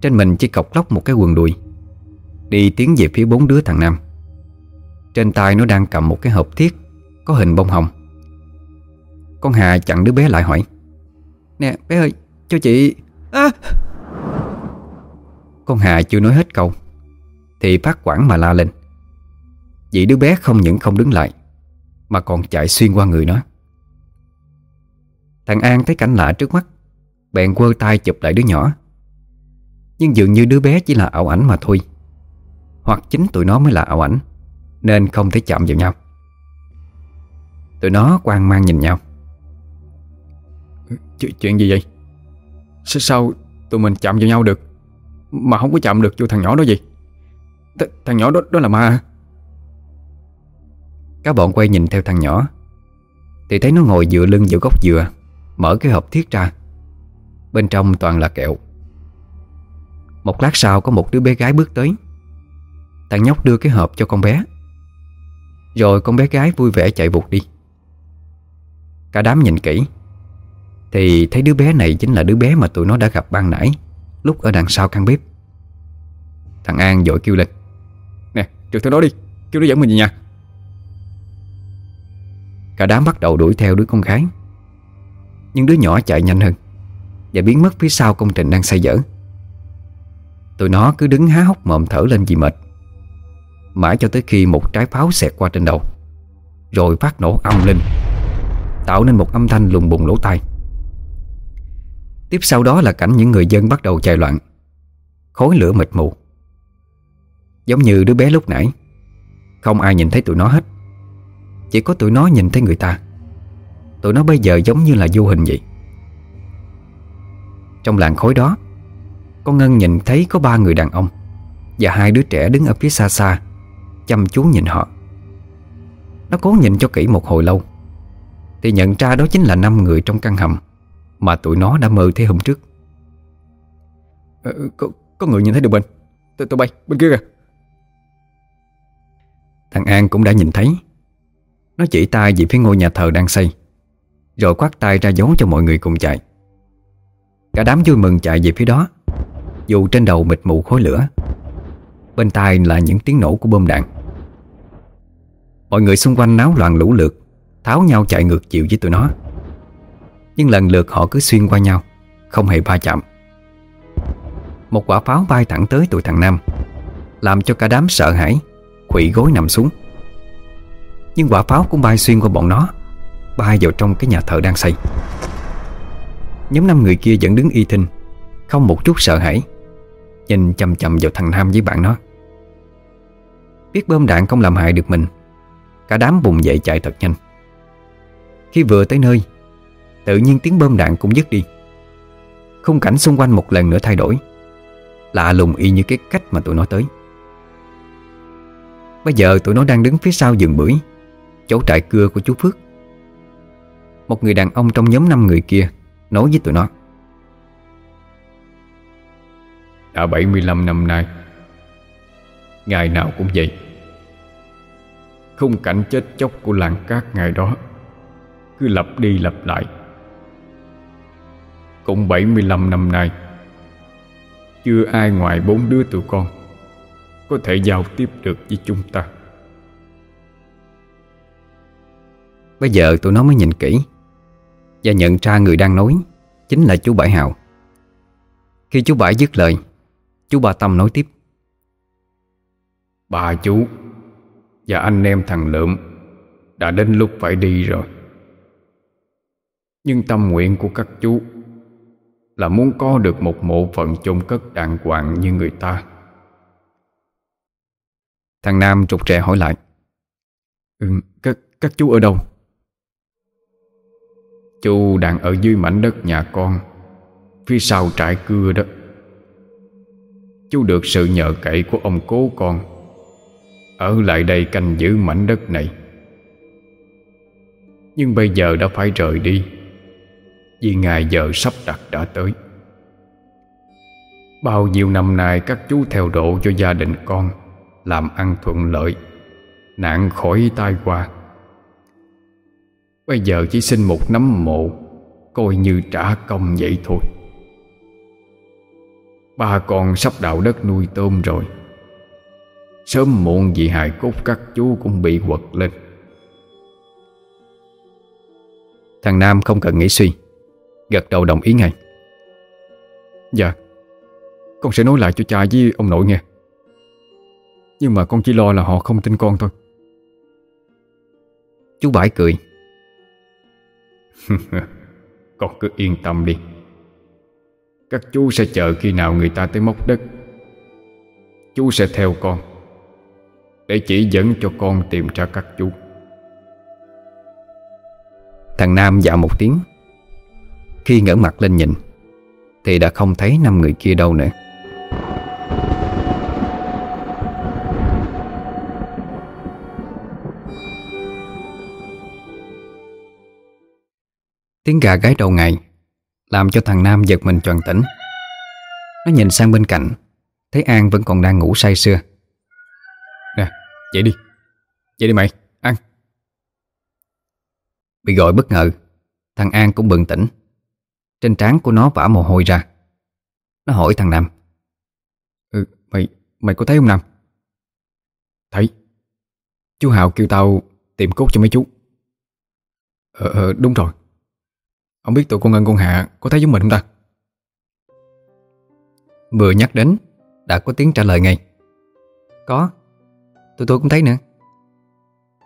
Trên mình chỉ cọc lóc một cái quần đùi. Đi tiến về phía bốn đứa thằng Nam. Trên tay nó đang cầm một cái hộp thiết, Có hình bông hồng. Con Hà chặn đứa bé lại hỏi, Nè, bé ơi, cho chị. À! Con Hà chưa nói hết câu, Thì phát quản mà la lên. Vậy đứa bé không những không đứng lại, Mà còn chạy xuyên qua người nó. Thằng An thấy cảnh lạ trước mắt Bèn quơ tay chụp lại đứa nhỏ. Nhưng dường như đứa bé chỉ là ảo ảnh mà thôi. Hoặc chính tụi nó mới là ảo ảnh Nên không thể chạm vào nhau. Tụi nó quan mang nhìn nhau. Ch Chuyện gì vậy? Sao, sao tụi mình chạm vào nhau được? Mà không có chạm được vô thằng nhỏ đó gì Th Thằng nhỏ đó đó là ma Các bọn quay nhìn theo thằng nhỏ. Thì thấy nó ngồi dựa lưng vào gốc dừa Mở cái hộp thiết ra Bên trong toàn là kẹo. Một lát sau, có một đứa bé gái bước tới. Thằng nhóc đưa cái hộp cho con bé. Rồi con bé gái vui vẻ chạy vụt đi. Cả đám nhìn kỹ. Thì thấy đứa bé này chính là đứa bé mà tụi nó đã gặp ban nãy, Lúc ở đằng sau căn bếp. Thằng An dội kêu lên. Nè trượt theo đó đi. Kêu nó dẫn mình về nhà. Cả đám bắt đầu đuổi theo đứa con gái. Nhưng đứa nhỏ chạy nhanh hơn. Và biến mất phía sau công trình đang xây dở. Tụi nó cứ đứng há hốc mồm thở lên vì mệt, Mãi cho tới khi một trái pháo xẹt qua trên đầu, Rồi phát nổ ong lên, Tạo nên một âm thanh lùng bùng lỗ tai. Tiếp sau đó là cảnh những người dân bắt đầu chạy loạn Khối lửa mịt mù. Giống như đứa bé lúc nãy, Không ai nhìn thấy tụi nó hết, Chỉ có tụi nó nhìn thấy người ta. Tụi nó bây giờ giống như là vô hình vậy. Trong làng khối đó. Con Ngân nhìn thấy có ba người đàn ông Và hai đứa trẻ đứng ở phía xa xa Chăm chú nhìn họ. Nó cố nhìn cho kỹ một hồi lâu Thì nhận ra đó chính là năm người trong căn hầm Mà tụi nó đã mơ thấy hôm trước. Ờ, có, có người nhìn thấy được bên Tôi, bay bên kia kìa. Thằng An cũng đã nhìn thấy. Nó chỉ tay về phía ngôi nhà thờ đang xây Rồi quát tay ra dấu cho mọi người cùng chạy Cả đám vui mừng chạy về phía đó. Dù trên đầu mịt mù khói lửa, Bên tai là những tiếng nổ của bom đạn. Mọi người xung quanh náo loạn lũ lượt, Tháo nhau chạy ngược chiều với tụi nó. Nhưng lần lượt họ cứ xuyên qua nhau, Không hề va chạm. Một quả pháo bay thẳng tới tụi thằng Nam, Làm cho cả đám sợ hãi Quỵ gối nằm xuống. Nhưng quả pháo cũng bay xuyên qua bọn nó, Bay vào trong cái nhà thờ đang xây. Nhóm năm người kia vẫn đứng y thinh, Không một chút sợ hãi, Nhìn chầm chầm vào thằng Nam với bạn nó. Biết bơm đạn không làm hại được mình, Cả đám bùng dậy chạy thật nhanh. Khi vừa tới nơi, Tự nhiên tiếng bơm đạn cũng dứt đi. Khung cảnh xung quanh một lần nữa thay đổi, Lạ lùng y như cái cách mà tụi nó tới. Bây giờ tụi nó đang đứng phía sau giường bưởi, Chỗ trại cưa của chú Phước. Một người đàn ông trong nhóm năm người kia Nói với tụi nó. Đã 75 năm nay Ngày nào cũng vậy. Khung cảnh chết chóc của làng cát ngày đó Cứ lặp đi lặp lại. Cũng 75 năm nay Chưa ai ngoài bốn đứa tụi con Có thể giao tiếp được với chúng ta. Bây giờ tụi nó mới nhìn kỹ Và nhận ra người đang nói Chính là chú Bảy Hào. Khi chú Bảy dứt lời Chú Ba Tâm nói tiếp. Bà chú Và anh em thằng Lượm Đã đến lúc phải đi rồi. Nhưng tâm nguyện của các chú Là muốn có được một mộ phận chôn cất đàng hoàng như người ta. Thằng Nam trục trẻ hỏi lại. Ừ, các, các chú ở đâu? Chú đang ở dưới mảnh đất nhà con, Phía sau trại cưa đó. Chú được sự nhờ cậy của ông cố con, Ở lại đây canh giữ mảnh đất này. Nhưng bây giờ đã phải rời đi, Vì ngày giờ sắp đặt đã tới. Bao nhiêu năm nay các chú theo độ cho gia đình con, Làm ăn thuận lợi, Nạn khỏi tai qua. Bây giờ chỉ xin một nắm mộ, Coi như trả công vậy thôi. Ba con sắp đào đất nuôi tôm rồi. Sớm muộn gì hài cốt các chú cũng bị quật lên. Thằng Nam không cần nghĩ suy, Gật đầu đồng ý ngay. Dạ Con sẽ nói lại cho cha với ông nội nghe. Nhưng mà con chỉ lo là họ không tin con thôi. Chú Bãi cười. Con cứ yên tâm đi. Các chú sẽ chờ khi nào người ta tới móc đất. Chú sẽ theo con, Để chỉ dẫn cho con tìm ra các chú. Thằng Nam dạ một tiếng. Khi ngỡ mặt lên nhìn, Thì đã không thấy năm người kia đâu nữa. Tiếng gà gáy đầu ngày Làm cho thằng Nam giật mình tròn tỉnh. Nó nhìn sang bên cạnh Thấy An vẫn còn đang ngủ say sưa. Nè dậy đi. Dậy đi mày ăn Bị gọi bất ngờ Thằng An cũng bừng tỉnh. Trên trán của nó vã mồ hôi ra. Nó hỏi thằng Nam. Ừ mày Mày có thấy không Nam? Thấy. Chú Hào kêu tao tìm cốt cho mấy chú. Ờ, ờ đúng rồi không biết tụi con Ngân con Hạ Có thấy giống mình không ta? Vừa nhắc đến, Đã có tiếng trả lời ngay. Có, Tụi tôi cũng thấy nữa.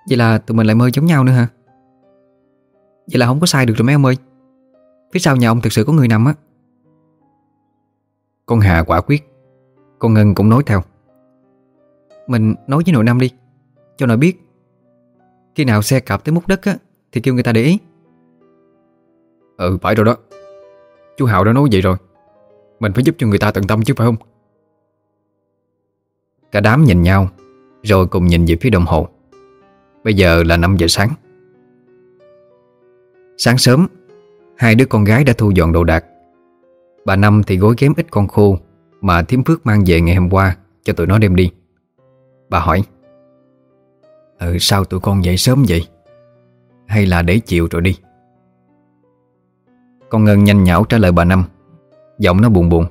Vậy là tụi mình lại mơ giống nhau nữa hả? Vậy là không có sai được rồi mấy ông ơi. Phía sau nhà ông thực sự có người nằm á. Con Hà quả quyết, Con Ngân cũng nói theo. Mình nói với nội Năm đi, Cho nội biết. Khi nào xe cạp tới múc đất á, Thì kêu người ta để ý. Ừ phải rồi đó. Chú Hào đã nói vậy rồi. Mình phải giúp cho người ta tận tâm chứ, phải không? Cả đám nhìn nhau, Rồi cùng nhìn về phía đồng hồ. Bây giờ là 5 giờ sáng. Sáng sớm, Hai đứa con gái đã thu dọn đồ đạc. Bà Năm thì gối ghém ít con khô Mà Thiếm Phước mang về ngày hôm qua Cho tụi nó đem đi. Bà hỏi Ừ sao tụi con dậy sớm vậy? Hay là để chiều rồi đi? Con Ngân nhanh nhảu trả lời bà Năm. Giọng nó buồn buồn.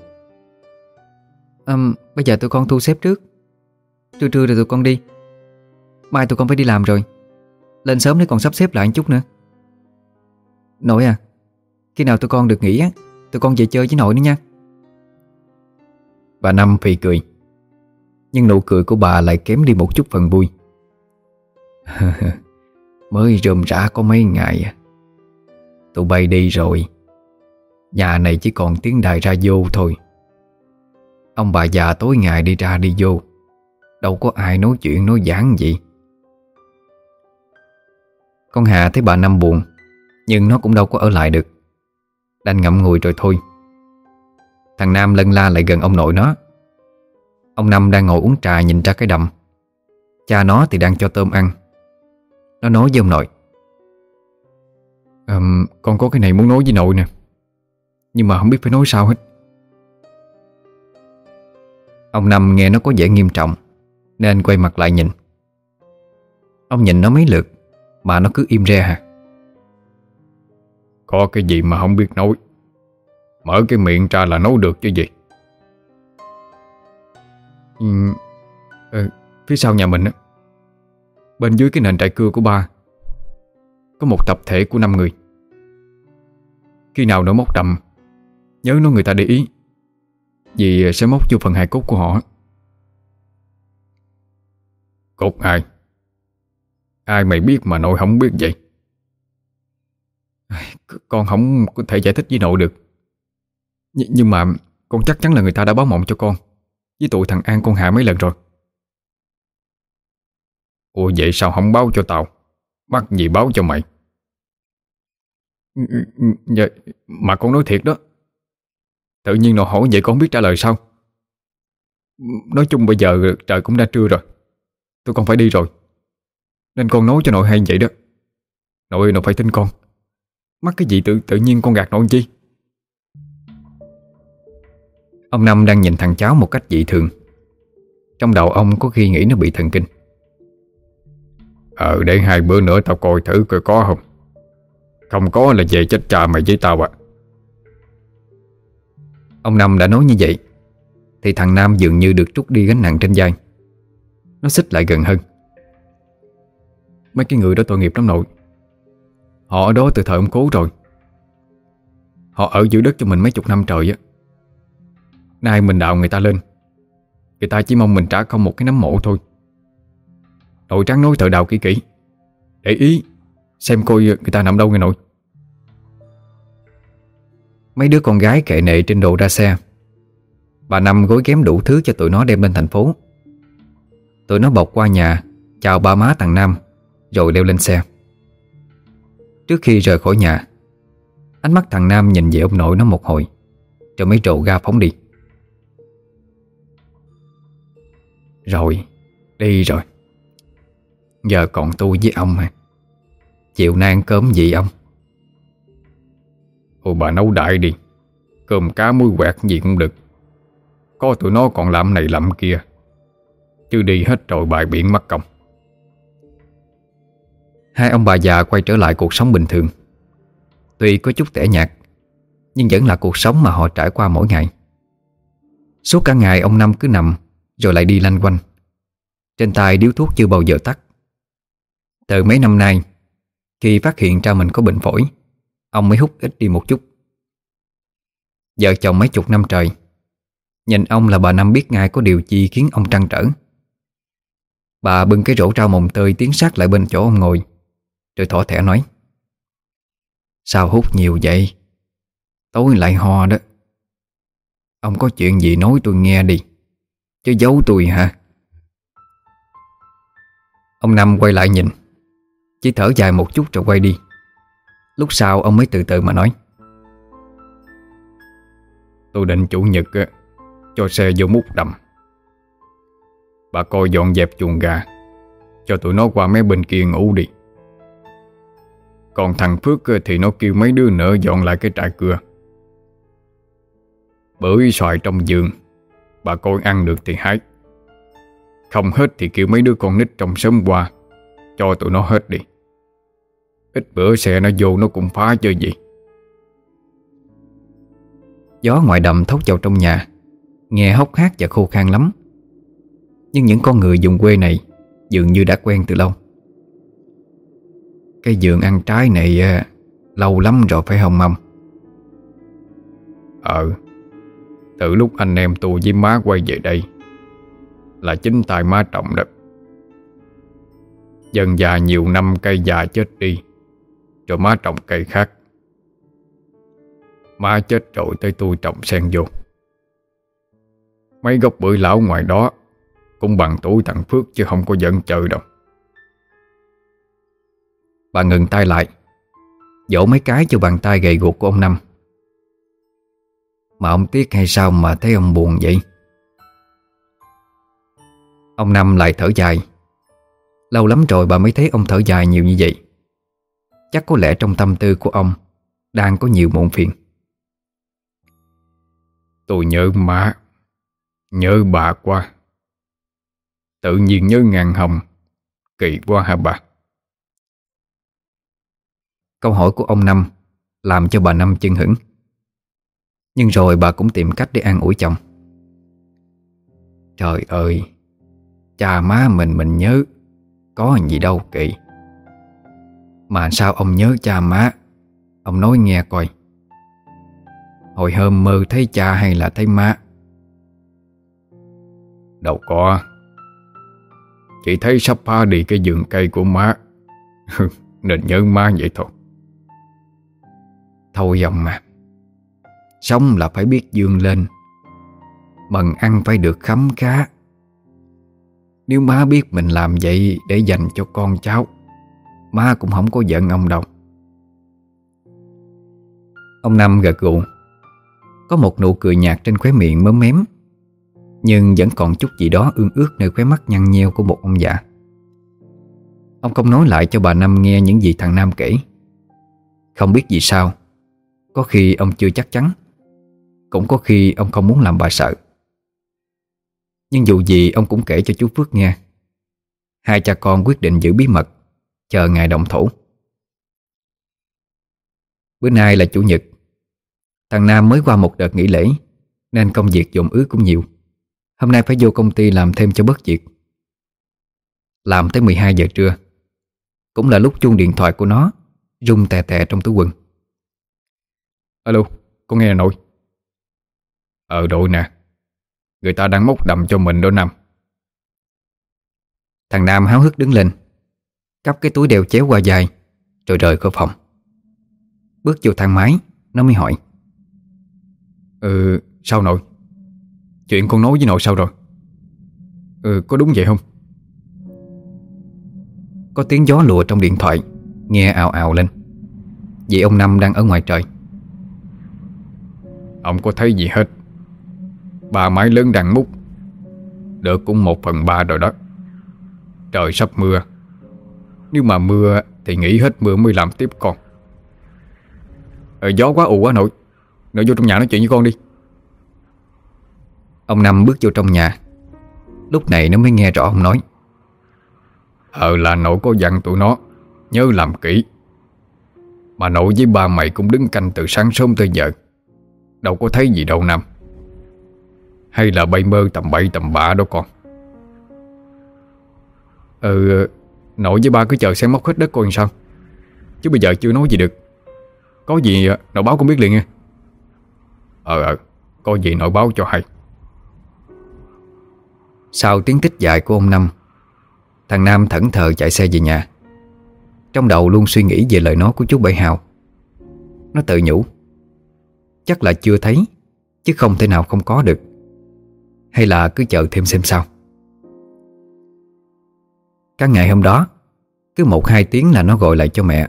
Um, Bây giờ tụi con thu xếp trước. Trưa trưa rồi tụi con đi. Mai tụi con phải đi làm rồi. Lên sớm để còn sắp xếp lại một chút nữa. Nội à Khi nào tụi con được nghỉ á Tụi con về chơi với nội nữa nha. Bà Năm phì cười. Nhưng nụ cười của bà lại kém đi một chút phần vui. Mới rườm rã có mấy ngày à. Tụi bay đi rồi Nhà này chỉ còn tiếng đài ra vô thôi. Ông bà già tối ngày đi ra đi vô. Đâu có ai nói chuyện nói giảng gì. Con Hà thấy bà Năm buồn Nhưng nó cũng đâu có ở lại được. Đành ngậm ngùi rồi thôi. Thằng Nam lân la lại gần ông nội nó. Ông Năm đang ngồi uống trà nhìn ra cái đầm. Cha nó thì đang cho tôm ăn. Nó nói với ông nội. Um, Con có cái này muốn nói với nội nè. Nhưng mà không biết phải nói sao hết. Ông Năm nghe nó có vẻ nghiêm trọng Nên quay mặt lại nhìn. Ông nhìn nó mấy lượt Mà nó cứ im re hả? Có cái gì mà không biết nói? Mở cái miệng ra là nói được chứ gì? Ừ, ừ, Phía sau nhà mình á Bên dưới cái nền trại cưa của ba Có một tập thể của 5 người. Khi nào nó móc đầm Nhớ nó người ta để ý. Vì sẽ móc vô phần hài cốt của họ. Cốt ai? Ai mày biết mà nội không biết vậy? Con không có thể giải thích với nội được. Nh Nhưng mà Con chắc chắn là người ta đã báo mộng cho con. Với tụi thằng An con Hạ mấy lần rồi. Ủa vậy sao không báo cho tao? Bắt gì báo cho mày? Dạ, Mà con nói thiệt đó. Tự nhiên nó hỏi, vậy con biết trả lời sao? Nói chung bây giờ trời cũng đã trưa rồi. Tôi con phải đi rồi. Nên con nói cho nội hay vậy đó. Nội nội phải tin con. Mắc cái gì tự tự nhiên con gạt nội chi? Ông Năm đang nhìn thằng cháu một cách dị thường. Trong đầu ông có khi nghĩ nó bị thần kinh. Ờ để hai bữa nữa tao coi thử coi có không. Không có là về chết cha mày với tao ạ Ông Năm đã nói như vậy, Thì thằng Nam dường như được trút đi gánh nặng trên vai. Nó xích lại gần hơn. Mấy cái người đó tội nghiệp lắm nội. Họ ở đó từ thời ông cố rồi. Họ ở giữ đất cho mình mấy chục năm trời á. Nay mình đào người ta lên. Người ta chỉ mong mình trả không một cái nấm mộ thôi. Nội trắng nói thợ đào kỹ kỹ. Để ý Xem coi người ta nằm đâu nghe nội. Mấy đứa con gái kệ nệ trên đồ ra xe. Bà Năm gối ghém đủ thứ cho tụi nó đem lên thành phố. Tụi nó bọc qua nhà, Chào ba má thằng Nam, Rồi leo lên xe. Trước khi rời khỏi nhà, Ánh mắt thằng Nam nhìn về ông nội nó một hồi, Rồi mới trộn ga phóng đi. Rồi Đi rồi. Giờ còn tôi với ông hả Chịu nan cơm gì ông? Ôi bà nấu đại đi. Cơm cá muối quẹt gì cũng được. Có tụi nó còn làm này làm kia. Chứ đi hết rồi bài biển mất công. Hai ông bà già quay trở lại cuộc sống bình thường. Tuy có chút tẻ nhạt, Nhưng vẫn là cuộc sống mà họ trải qua mỗi ngày. Suốt cả ngày ông Năm cứ nằm, Rồi lại đi lanh quanh. Trên tay điếu thuốc chưa bao giờ tắt. Từ mấy năm nay, Khi phát hiện ra mình có bệnh phổi Ông mới hút ít đi một chút. Vợ chồng mấy chục năm trời, Nhìn ông là bà Năm biết ngay có điều gì khiến ông trăn trở. Bà bưng cái rổ rau mồng tơi tiến sát lại bên chỗ ông ngồi, Rồi thỏ thẻ nói, Sao hút nhiều vậy? Tối lại ho đó. Ông có chuyện gì nói tôi nghe đi, Chứ giấu tôi hả? Ông Năm quay lại nhìn, Chỉ thở dài một chút rồi quay đi. Lúc sau ông mới từ từ mà nói. Tôi định chủ nhật Cho xe vô múc đầm. Bà coi dọn dẹp chuồng gà, Cho tụi nó qua mấy bên kia ngủ đi. Còn thằng Phước thì nó kêu mấy đứa nữa dọn lại cái trại cưa Bưởi xoài trong giường Bà coi ăn được thì hái. Không hết thì kêu mấy đứa con nít trong sớm qua, Cho tụi nó hết đi. Ít bữa xe nó vô nó cũng phá chơi gì Gió ngoài đầm thốc vào trong nhà Nghe hốc hác và khô khan lắm. Nhưng những con người dùng quê này Dường như đã quen từ lâu. Cái giường ăn trái này à, Lâu lắm rồi phải không mâm Ờ Từ lúc anh em tôi với má quay về đây Là chính tay má trọng đó. Dần già nhiều năm cây già chết đi rồi má trồng cây khác. Má chết rồi tới tôi trồng sen vô. Mấy gốc bưởi lão ngoài đó Cũng bằng tuổi thằng Phước chứ không có giận chờ đâu. Bà ngừng tay lại, Dỗ mấy cái cho bàn tay gầy guộc của ông Năm. Mà ông tiếc hay sao mà thấy ông buồn vậy? Ông Năm lại thở dài. Lâu lắm rồi bà mới thấy ông thở dài nhiều như vậy. Chắc có lẽ trong tâm tư của ông Đang có nhiều muộn phiền. Tôi nhớ má Nhớ bà qua Tự nhiên nhớ ngàn hồng Kỳ quá hả bà. Câu hỏi của ông Năm Làm cho bà Năm chân hững Nhưng rồi bà cũng tìm cách để an ủi chồng. Trời ơi Cha má mình mình nhớ Có gì đâu kỳ Mà sao ông nhớ cha má? Ông nói nghe coi. Hồi hôm mơ thấy cha hay là thấy má? Đâu có. Chỉ thấy sắp phá đi cái vườn cây của má. Nên nhớ má vậy thôi. Thôi ông mà. Sống là phải biết dương lên. Mần ăn phải được khấm khá. Nếu má biết mình làm vậy Để dành cho con cháu Má cũng không có giận ông đâu. Ông Năm gật gù. Có một nụ cười nhạt trên khóe miệng mớm mém, Nhưng vẫn còn chút gì đó ương ước Nơi khóe mắt nhăn nheo của một ông già. Ông không nói lại cho bà Năm nghe những gì thằng Nam kể. Không biết vì sao, Có khi ông chưa chắc chắn, Cũng có khi ông không muốn làm bà sợ. Nhưng dù gì ông cũng kể cho chú Phước nghe. Hai cha con quyết định giữ bí mật. Chờ ngày động thủ. Bữa nay là chủ nhật. Thằng Nam mới qua một đợt nghỉ lễ Nên công việc dồn ứ cũng nhiều. Hôm nay phải vô công ty làm thêm cho bất việc. Làm tới 12 giờ trưa. Cũng là lúc chuông điện thoại của nó Rung tè tè trong túi quần. Alo, con nghe nội. Ờ đội nè. Người ta đang móc đầm cho mình đó Nam. Thằng Nam háo hức đứng lên. Cắp cái túi đeo chéo qua dài Rồi rời khỏi phòng. Bước vô thang máy Nó mới hỏi. Ừ, sao nội? Chuyện con nói với nội sao rồi? Ừ, có đúng vậy không? Có tiếng gió lùa trong điện thoại Nghe ào ào lên. Vì ông Năm đang ở ngoài trời. Ông có thấy gì hết? Ba mái lớn đang múc. Được cũng một phần ba rồi đó. Trời sắp mưa. Nếu mà mưa Thì nghỉ hết mưa mới làm tiếp con. Ờ gió quá ù quá nội. Nội vô trong nhà nói chuyện với con đi. Ông Năm bước vô trong nhà. Lúc này nó mới nghe rõ ông nói. Ờ là nội có dặn tụi nó Nhớ làm kỹ. Mà nội với ba mày cũng đứng canh từ sáng sớm tới giờ. Đâu có thấy gì đâu Nam Hay là bay mơ tầm bậy tầm bạ đó con. Ừ Nội với ba cứ chờ xem móc hết đất coi làm sao? Chứ bây giờ chưa nói gì được. Có gì nội báo con biết liền nha. Ờ ờ Có gì nội báo cho hay. Sau tiếng tích dài của ông Năm Thằng Nam thẫn thờ chạy xe về nhà. Trong đầu luôn suy nghĩ về lời nói của chú Bảy Hào. Nó tự nhủ Chắc là chưa thấy Chứ không thể nào không có được. Hay là cứ chờ thêm xem sao. Các ngày hôm đó cứ một hai tiếng là nó gọi lại cho mẹ,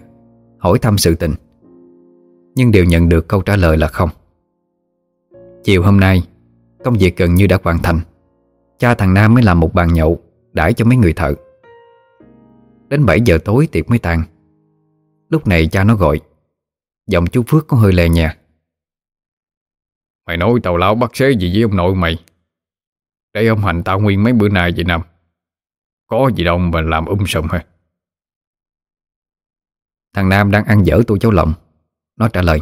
Hỏi thăm sự tình. Nhưng đều nhận được câu trả lời là không. Chiều hôm nay, Công việc gần như đã hoàn thành. Cha thằng Nam mới làm một bàn nhậu, Đãi cho mấy người thợ. Đến 7 giờ tối tiệc mới tàn. Lúc này cha nó gọi, Giọng chú Phước có hơi lè nhà Mày nói tàu lão bắt xế gì với ông nội mày? Để ông hành tao nguyên mấy bữa nay vậy Nam? Có gì đâu mà làm um sùm hả? Thằng Nam đang ăn dở tôi cháu lòng Nó trả lời,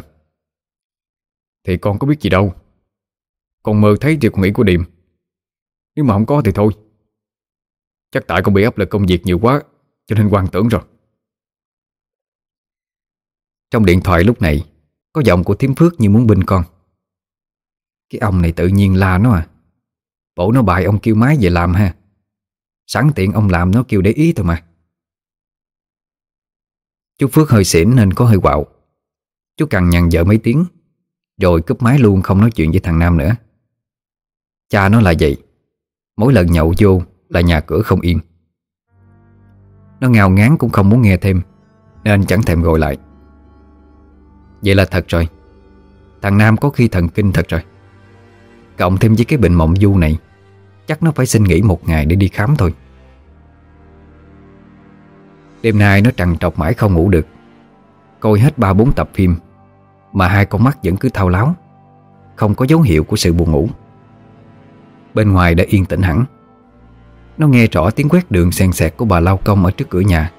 Thì con có biết gì đâu. Con mơ thấy thì con nghĩ của Điềm. Nếu mà không có thì thôi. Chắc tại con bị áp lực công việc nhiều quá, Cho nên quan tưởng rồi. Trong điện thoại lúc này, Có giọng của thím Phước như muốn binh con. Cái ông này tự nhiên la nó à. Bộ nó bài ông kêu máy về làm ha. Sẵn tiện ông làm nó kêu để ý thôi mà. Chú Phước hơi xỉn nên có hơi quạo. Chú cằn nhằn vợ mấy tiếng, Rồi cúp máy luôn không nói chuyện với thằng Nam nữa. Cha nó là vậy, Mỗi lần nhậu vô là nhà cửa không yên. Nó ngào ngán cũng không muốn nghe thêm, Nên chẳng thèm gọi lại. Vậy là thật rồi. Thằng Nam có khi thần kinh thật rồi. Cộng thêm với cái bệnh mộng du này, Chắc nó phải xin nghỉ một ngày để đi khám thôi. Đêm nay nó trằn trọc mãi không ngủ được. Coi hết ba bốn tập phim, Mà hai con mắt vẫn cứ thao láo, Không có dấu hiệu của sự buồn ngủ. Bên ngoài đã yên tĩnh hẳn. Nó nghe rõ tiếng quét đường sen sẹt của bà lao công ở trước cửa nhà.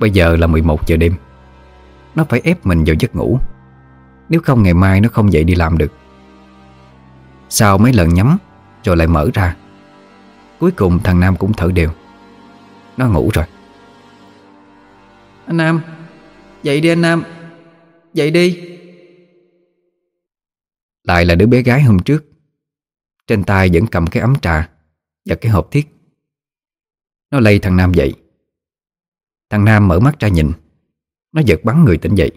Bây giờ là 11 giờ đêm. Nó phải ép mình vào giấc ngủ. Nếu không ngày mai nó không dậy đi làm được. Sau mấy lần nhắm, Rồi lại mở ra. Cuối cùng thằng Nam cũng thở đều. Nó ngủ rồi. Anh Nam. Dậy đi anh Nam. Dậy đi. Lại là đứa bé gái hôm trước. Trên tay vẫn cầm cái ấm trà Và cái hộp thiết. Nó lay thằng Nam dậy. Thằng Nam mở mắt ra nhìn. Nó giật bắn người tỉnh dậy.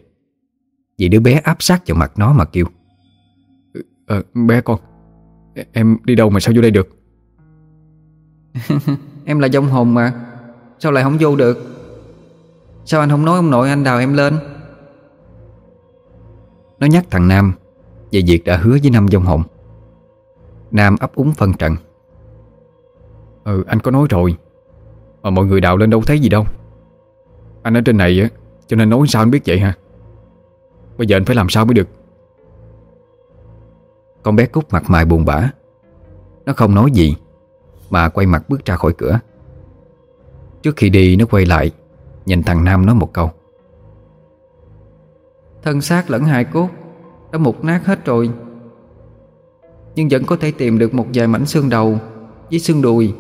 Vì đứa bé áp sát vào mặt nó mà kêu. Ờ bé con Em đi đâu mà sao vô đây được? Em là dông hồn mà. Sao lại không vô được Sao anh không nói ông nội anh đào em lên? Nó nhắc thằng Nam, Về việc đã hứa với năm dông hồn Nam ấp úng phân trần. Ừ anh có nói rồi. Mà mọi người đào lên đâu thấy gì đâu. Anh ở trên này á, Cho nên nói sao anh biết vậy ha Bây giờ anh phải làm sao mới được? Con bé Cúc mặt mày buồn bã. Nó không nói gì, Mà quay mặt bước ra khỏi cửa. Trước khi đi, nó quay lại. Nhìn thằng Nam nói một câu. Thân xác lẫn hài cốt Đã mục nát hết rồi, Nhưng vẫn có thể tìm được một vài mảnh xương đầu Với xương đùi.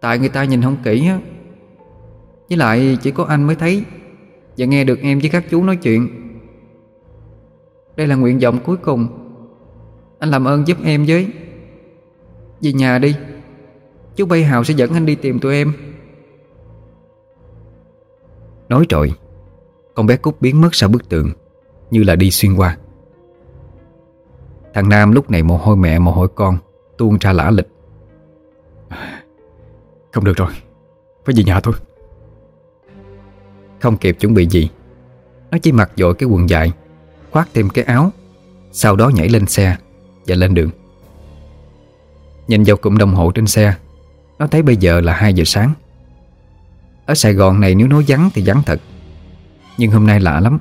Tại người ta nhìn không kỹ á, Với lại chỉ có anh mới thấy Và nghe được em với các chú nói chuyện. Đây là nguyện vọng cuối cùng Anh làm ơn giúp em với. Về nhà đi, Chú Bay Hào sẽ dẫn anh đi tìm tụi em. Nói rồi Con bé Cúc biến mất sau bức tường Như là đi xuyên qua. Thằng Nam lúc này mồ hôi mẹ mồ hôi con Tuôn ra lã lịch. Không được rồi Phải về nhà thôi. Không kịp chuẩn bị gì Nó chỉ mặc dội cái quần dài Khoác thêm cái áo Sau đó nhảy lên xe Và lên đường. Nhìn vào cụm đồng hồ trên xe Nó thấy bây giờ là 2 giờ sáng ở Sài Gòn này nếu nói vắng thì vắng thật. Nhưng hôm nay lạ lắm.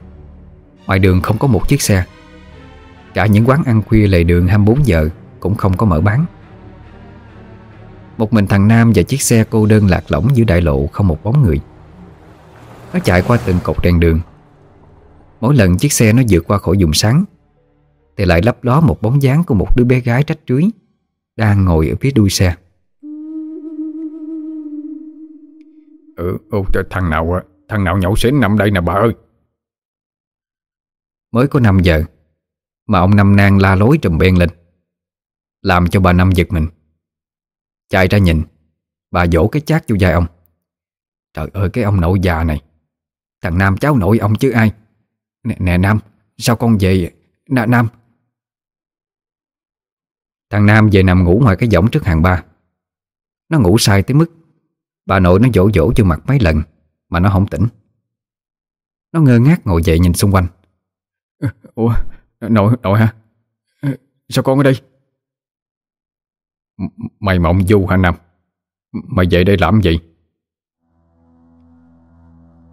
Ngoài đường không có một chiếc xe. Cả những quán ăn khuya lề đường 24 giờ Cũng không có mở bán. Một mình thằng Nam và chiếc xe cô đơn lạc lõng giữa đại lộ Không một bóng người. Nó chạy qua từng cột đèn đường. Mỗi lần chiếc xe nó vượt qua khỏi vùng sáng, Thì lại lấp ló một bóng dáng của một đứa bé gái trách trưới Đang ngồi ở phía đuôi xe. Ừ, ừ thằng nào ờ, Thằng nào nhậu xỉn nằm đây nè bà ơi. Mới có 5 giờ Mà ông Năm Nang la lối trùm beng lên Làm cho bà Năm giật mình. Chạy ra nhìn Bà vỗ cái chát vô vai ông. Trời ơi cái ông nội già này Thằng Nam cháu nội ông chứ ai? Nè, nè Nam Sao con về Nè Nam. Thằng Nam về nằm ngủ ngoài cái võng trước hàng ba. Nó ngủ sai tới mức Bà nội nó dỗ dỗ cho mặt mấy lần Mà nó không tỉnh. Nó ngơ ngác ngồi dậy nhìn xung quanh. Ủa Nội nội hả? Sao con ở đây? M Mày mộng du hả Nam? Mày về đây làm gì?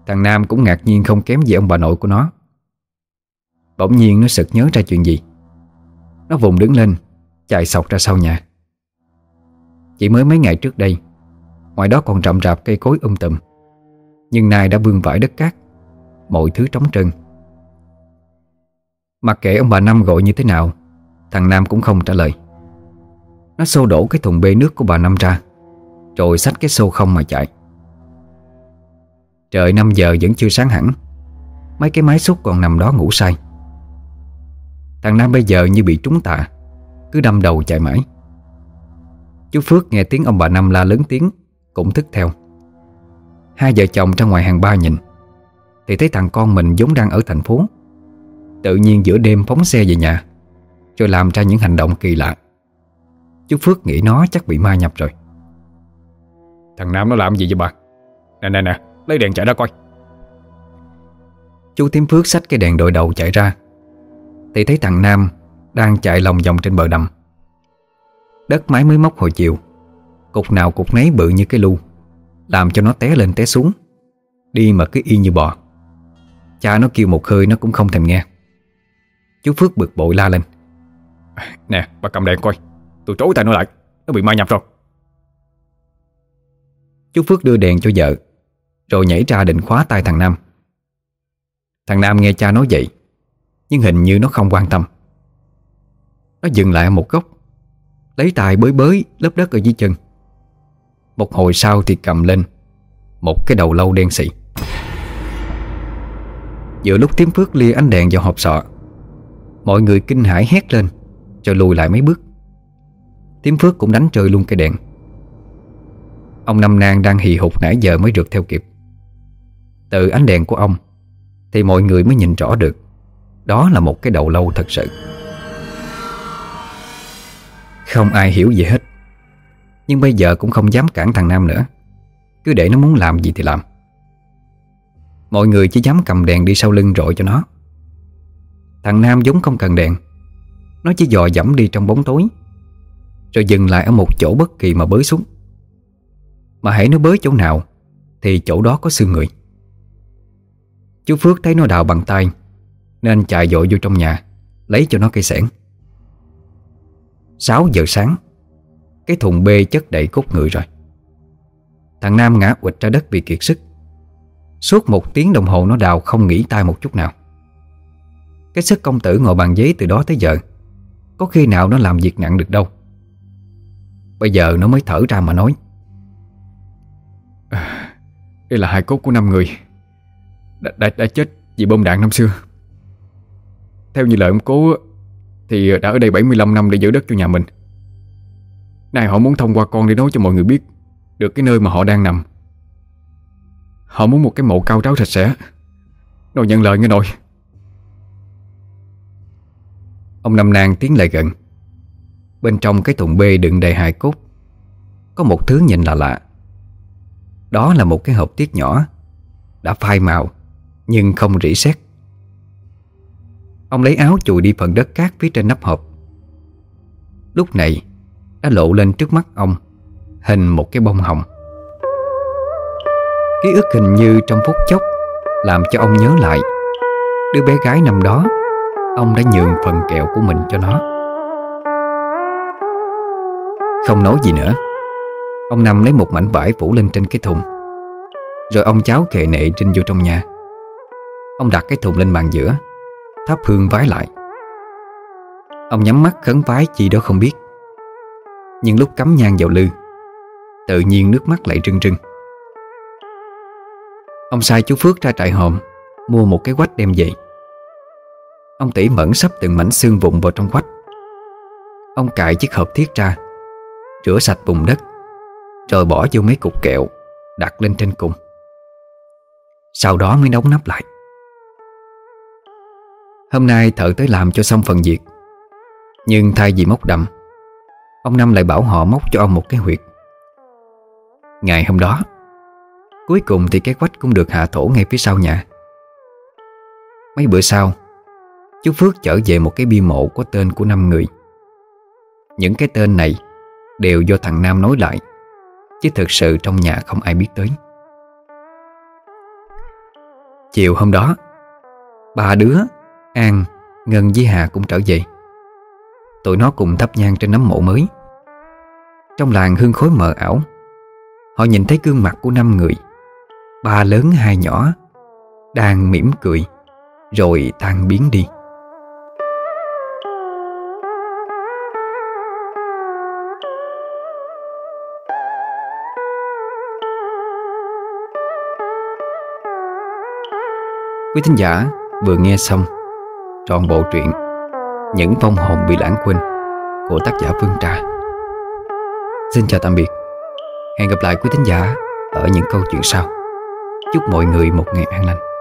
Thằng Nam cũng ngạc nhiên không kém gì ông bà nội của nó. Bỗng nhiên nó sực nhớ ra chuyện gì. Nó vùng đứng lên Chạy sọc ra sau nhà. Chỉ mới mấy ngày trước đây Ngoài đó còn rậm rạp cây cối um tùm. Nhưng nay đã vương vãi đất cát, Mọi thứ trống trơn. Mặc kệ ông bà Năm gọi như thế nào, Thằng Nam cũng không trả lời. Nó xô đổ cái thùng bê nước của bà Năm ra Rồi xách cái xô không mà chạy. Trời 5 giờ vẫn chưa sáng hẳn, Mấy cái máy xúc còn nằm đó ngủ say. Thằng Nam bây giờ như bị trúng tạ, Cứ đâm đầu chạy mãi. Chú Phước nghe tiếng ông bà Năm la lớn tiếng cũng thức theo. Hai vợ chồng ra ngoài hàng ba nhìn Thì thấy thằng con mình giống đang ở thành phố. Tự nhiên giữa đêm phóng xe về nhà Rồi làm ra những hành động kỳ lạ. Chú Phước nghĩ nó chắc bị ma nhập rồi. Thằng Nam nó làm gì vậy bà? Nè nè nè Lấy đèn chạy ra coi. Chú Tím Phước xách cái đèn đội đầu chạy ra Thì thấy thằng Nam Đang chạy lòng vòng trên bờ đầm. Đất mái mới móc hồi chiều Cục nào cục nấy bự như cái lu Làm cho nó té lên té xuống Đi mà cứ y như bò. Cha nó kêu một hơi nó cũng không thèm nghe. Chú Phước bực bội la lên. Nè bà cầm đèn coi Tôi trối tay nó lại Nó bị ma nhập rồi. Chú Phước đưa đèn cho vợ Rồi nhảy ra định khóa tay thằng Nam. Thằng Nam nghe cha nói vậy Nhưng hình như nó không quan tâm. Nó dừng lại một góc Lấy tay bới bới lớp đất ở dưới chân một hồi sau thì cầm lên. Một cái đầu lâu đen xị. Giữa lúc Tiếm Phước lia ánh đèn vào hộp sọ, Mọi người kinh hãi hét lên, Rồi lùi lại mấy bước. Tiếm Phước cũng đánh trời luôn cây đèn. Ông Năm Nang đang hì hục nãy giờ mới rượt theo kịp. Từ ánh đèn của ông Thì mọi người mới nhìn rõ được, Đó là một cái đầu lâu thật sự. Không ai hiểu gì hết. Nhưng bây giờ cũng không dám cản thằng Nam nữa. Cứ để nó muốn làm gì thì làm. Mọi người chỉ dám cầm đèn đi sau lưng rọi cho nó. Thằng Nam giống không cần đèn. Nó chỉ dò dẫm đi trong bóng tối, Rồi dừng lại ở một chỗ bất kỳ mà bới xuống. Mà hãy nó bới chỗ nào Thì chỗ đó có xương người. Chú Phước thấy nó đào bằng tay, Nên chạy dội vô trong nhà, Lấy cho nó cây sẻn 6 giờ sáng cái thùng bê chất đầy cốt người rồi. Thằng Nam ngã quịch ra đất vì kiệt sức. Suốt một tiếng đồng hồ nó đào không nghỉ tay một chút nào. Cái sức công tử ngồi bàn giấy từ đó tới giờ Có khi nào nó làm việc nặng được đâu. Bây giờ nó mới thở ra mà nói. À, Đây là hai cốt của năm người. Đã, đã, đã chết vì bom đạn năm xưa. Theo như lời ông cố Thì đã ở đây 75 năm để giữ đất cho nhà mình. Nay họ muốn thông qua con để nói cho mọi người biết Được cái nơi mà họ đang nằm. Họ muốn một cái mộ cao ráo sạch sẽ. Nội nhận lời nghe nội. Ông Năm Nang tiến lại gần. Bên trong cái thùng bê đựng đầy hài cốt, Có một thứ nhìn là lạ. Đó là một cái hộp tiết nhỏ, Đã phai màu, Nhưng không rỉ sét. Ông lấy áo chùi đi phần đất cát phía trên nắp hộp. Lúc này đã lộ lên trước mắt ông, Hình một cái bông hồng. Ký ức hình như trong phút chốc Làm cho ông nhớ lại, Đứa bé gái năm đó, Ông đã nhường phần kẹo của mình cho nó. Không nói gì nữa, Ông Năm lấy một mảnh vải phủ lên trên cái thùng, Rồi ông cháu kệ nệ trinh vô trong nhà. Ông đặt cái thùng lên bàn giữa, Thắp hương vái lại. Ông nhắm mắt khấn vái chi đó không biết. Nhưng lúc cắm nhang vào lư, Tự nhiên nước mắt lại rưng rưng Ông sai chú Phước ra trại hòm Mua một cái quách đem về. Ông tỉ mẫn sắp từng mảnh xương vụn vào trong quách. Ông cài chiếc hộp thiết ra, Rửa sạch bùn đất, Rồi bỏ vô mấy cục kẹo, Đặt lên trên cùng. Sau đó mới đóng nắp lại. Hôm nay thợ tới làm cho xong phần việc, Nhưng thay vì móc đầm Ông Năm lại bảo họ móc cho ông một cái huyệt. Ngày hôm đó Cuối cùng thì cái quách cũng được hạ thổ ngay phía sau nhà. Mấy bữa sau Chú Phước trở về một cái bi mộ có tên của năm người. Những cái tên này Đều do thằng Nam nói lại Chứ thực sự trong nhà không ai biết tới. Chiều hôm đó Ba đứa An, Ngân với Hà cũng trở về. Tụi nó cùng thắp nhang trên nấm mộ mới. Trong làng hương khối mờ ảo, Họ nhìn thấy gương mặt của năm người. Ba lớn hai nhỏ, Đang mỉm cười, Rồi tan biến đi. Quý thính giả vừa nghe xong trọn bộ truyện những vong hồn bị lãng quên của tác giả Phương Trà. Xin chào tạm biệt. Hẹn gặp lại quý thính giả ở những câu chuyện sau. Chúc mọi người một ngày an lành.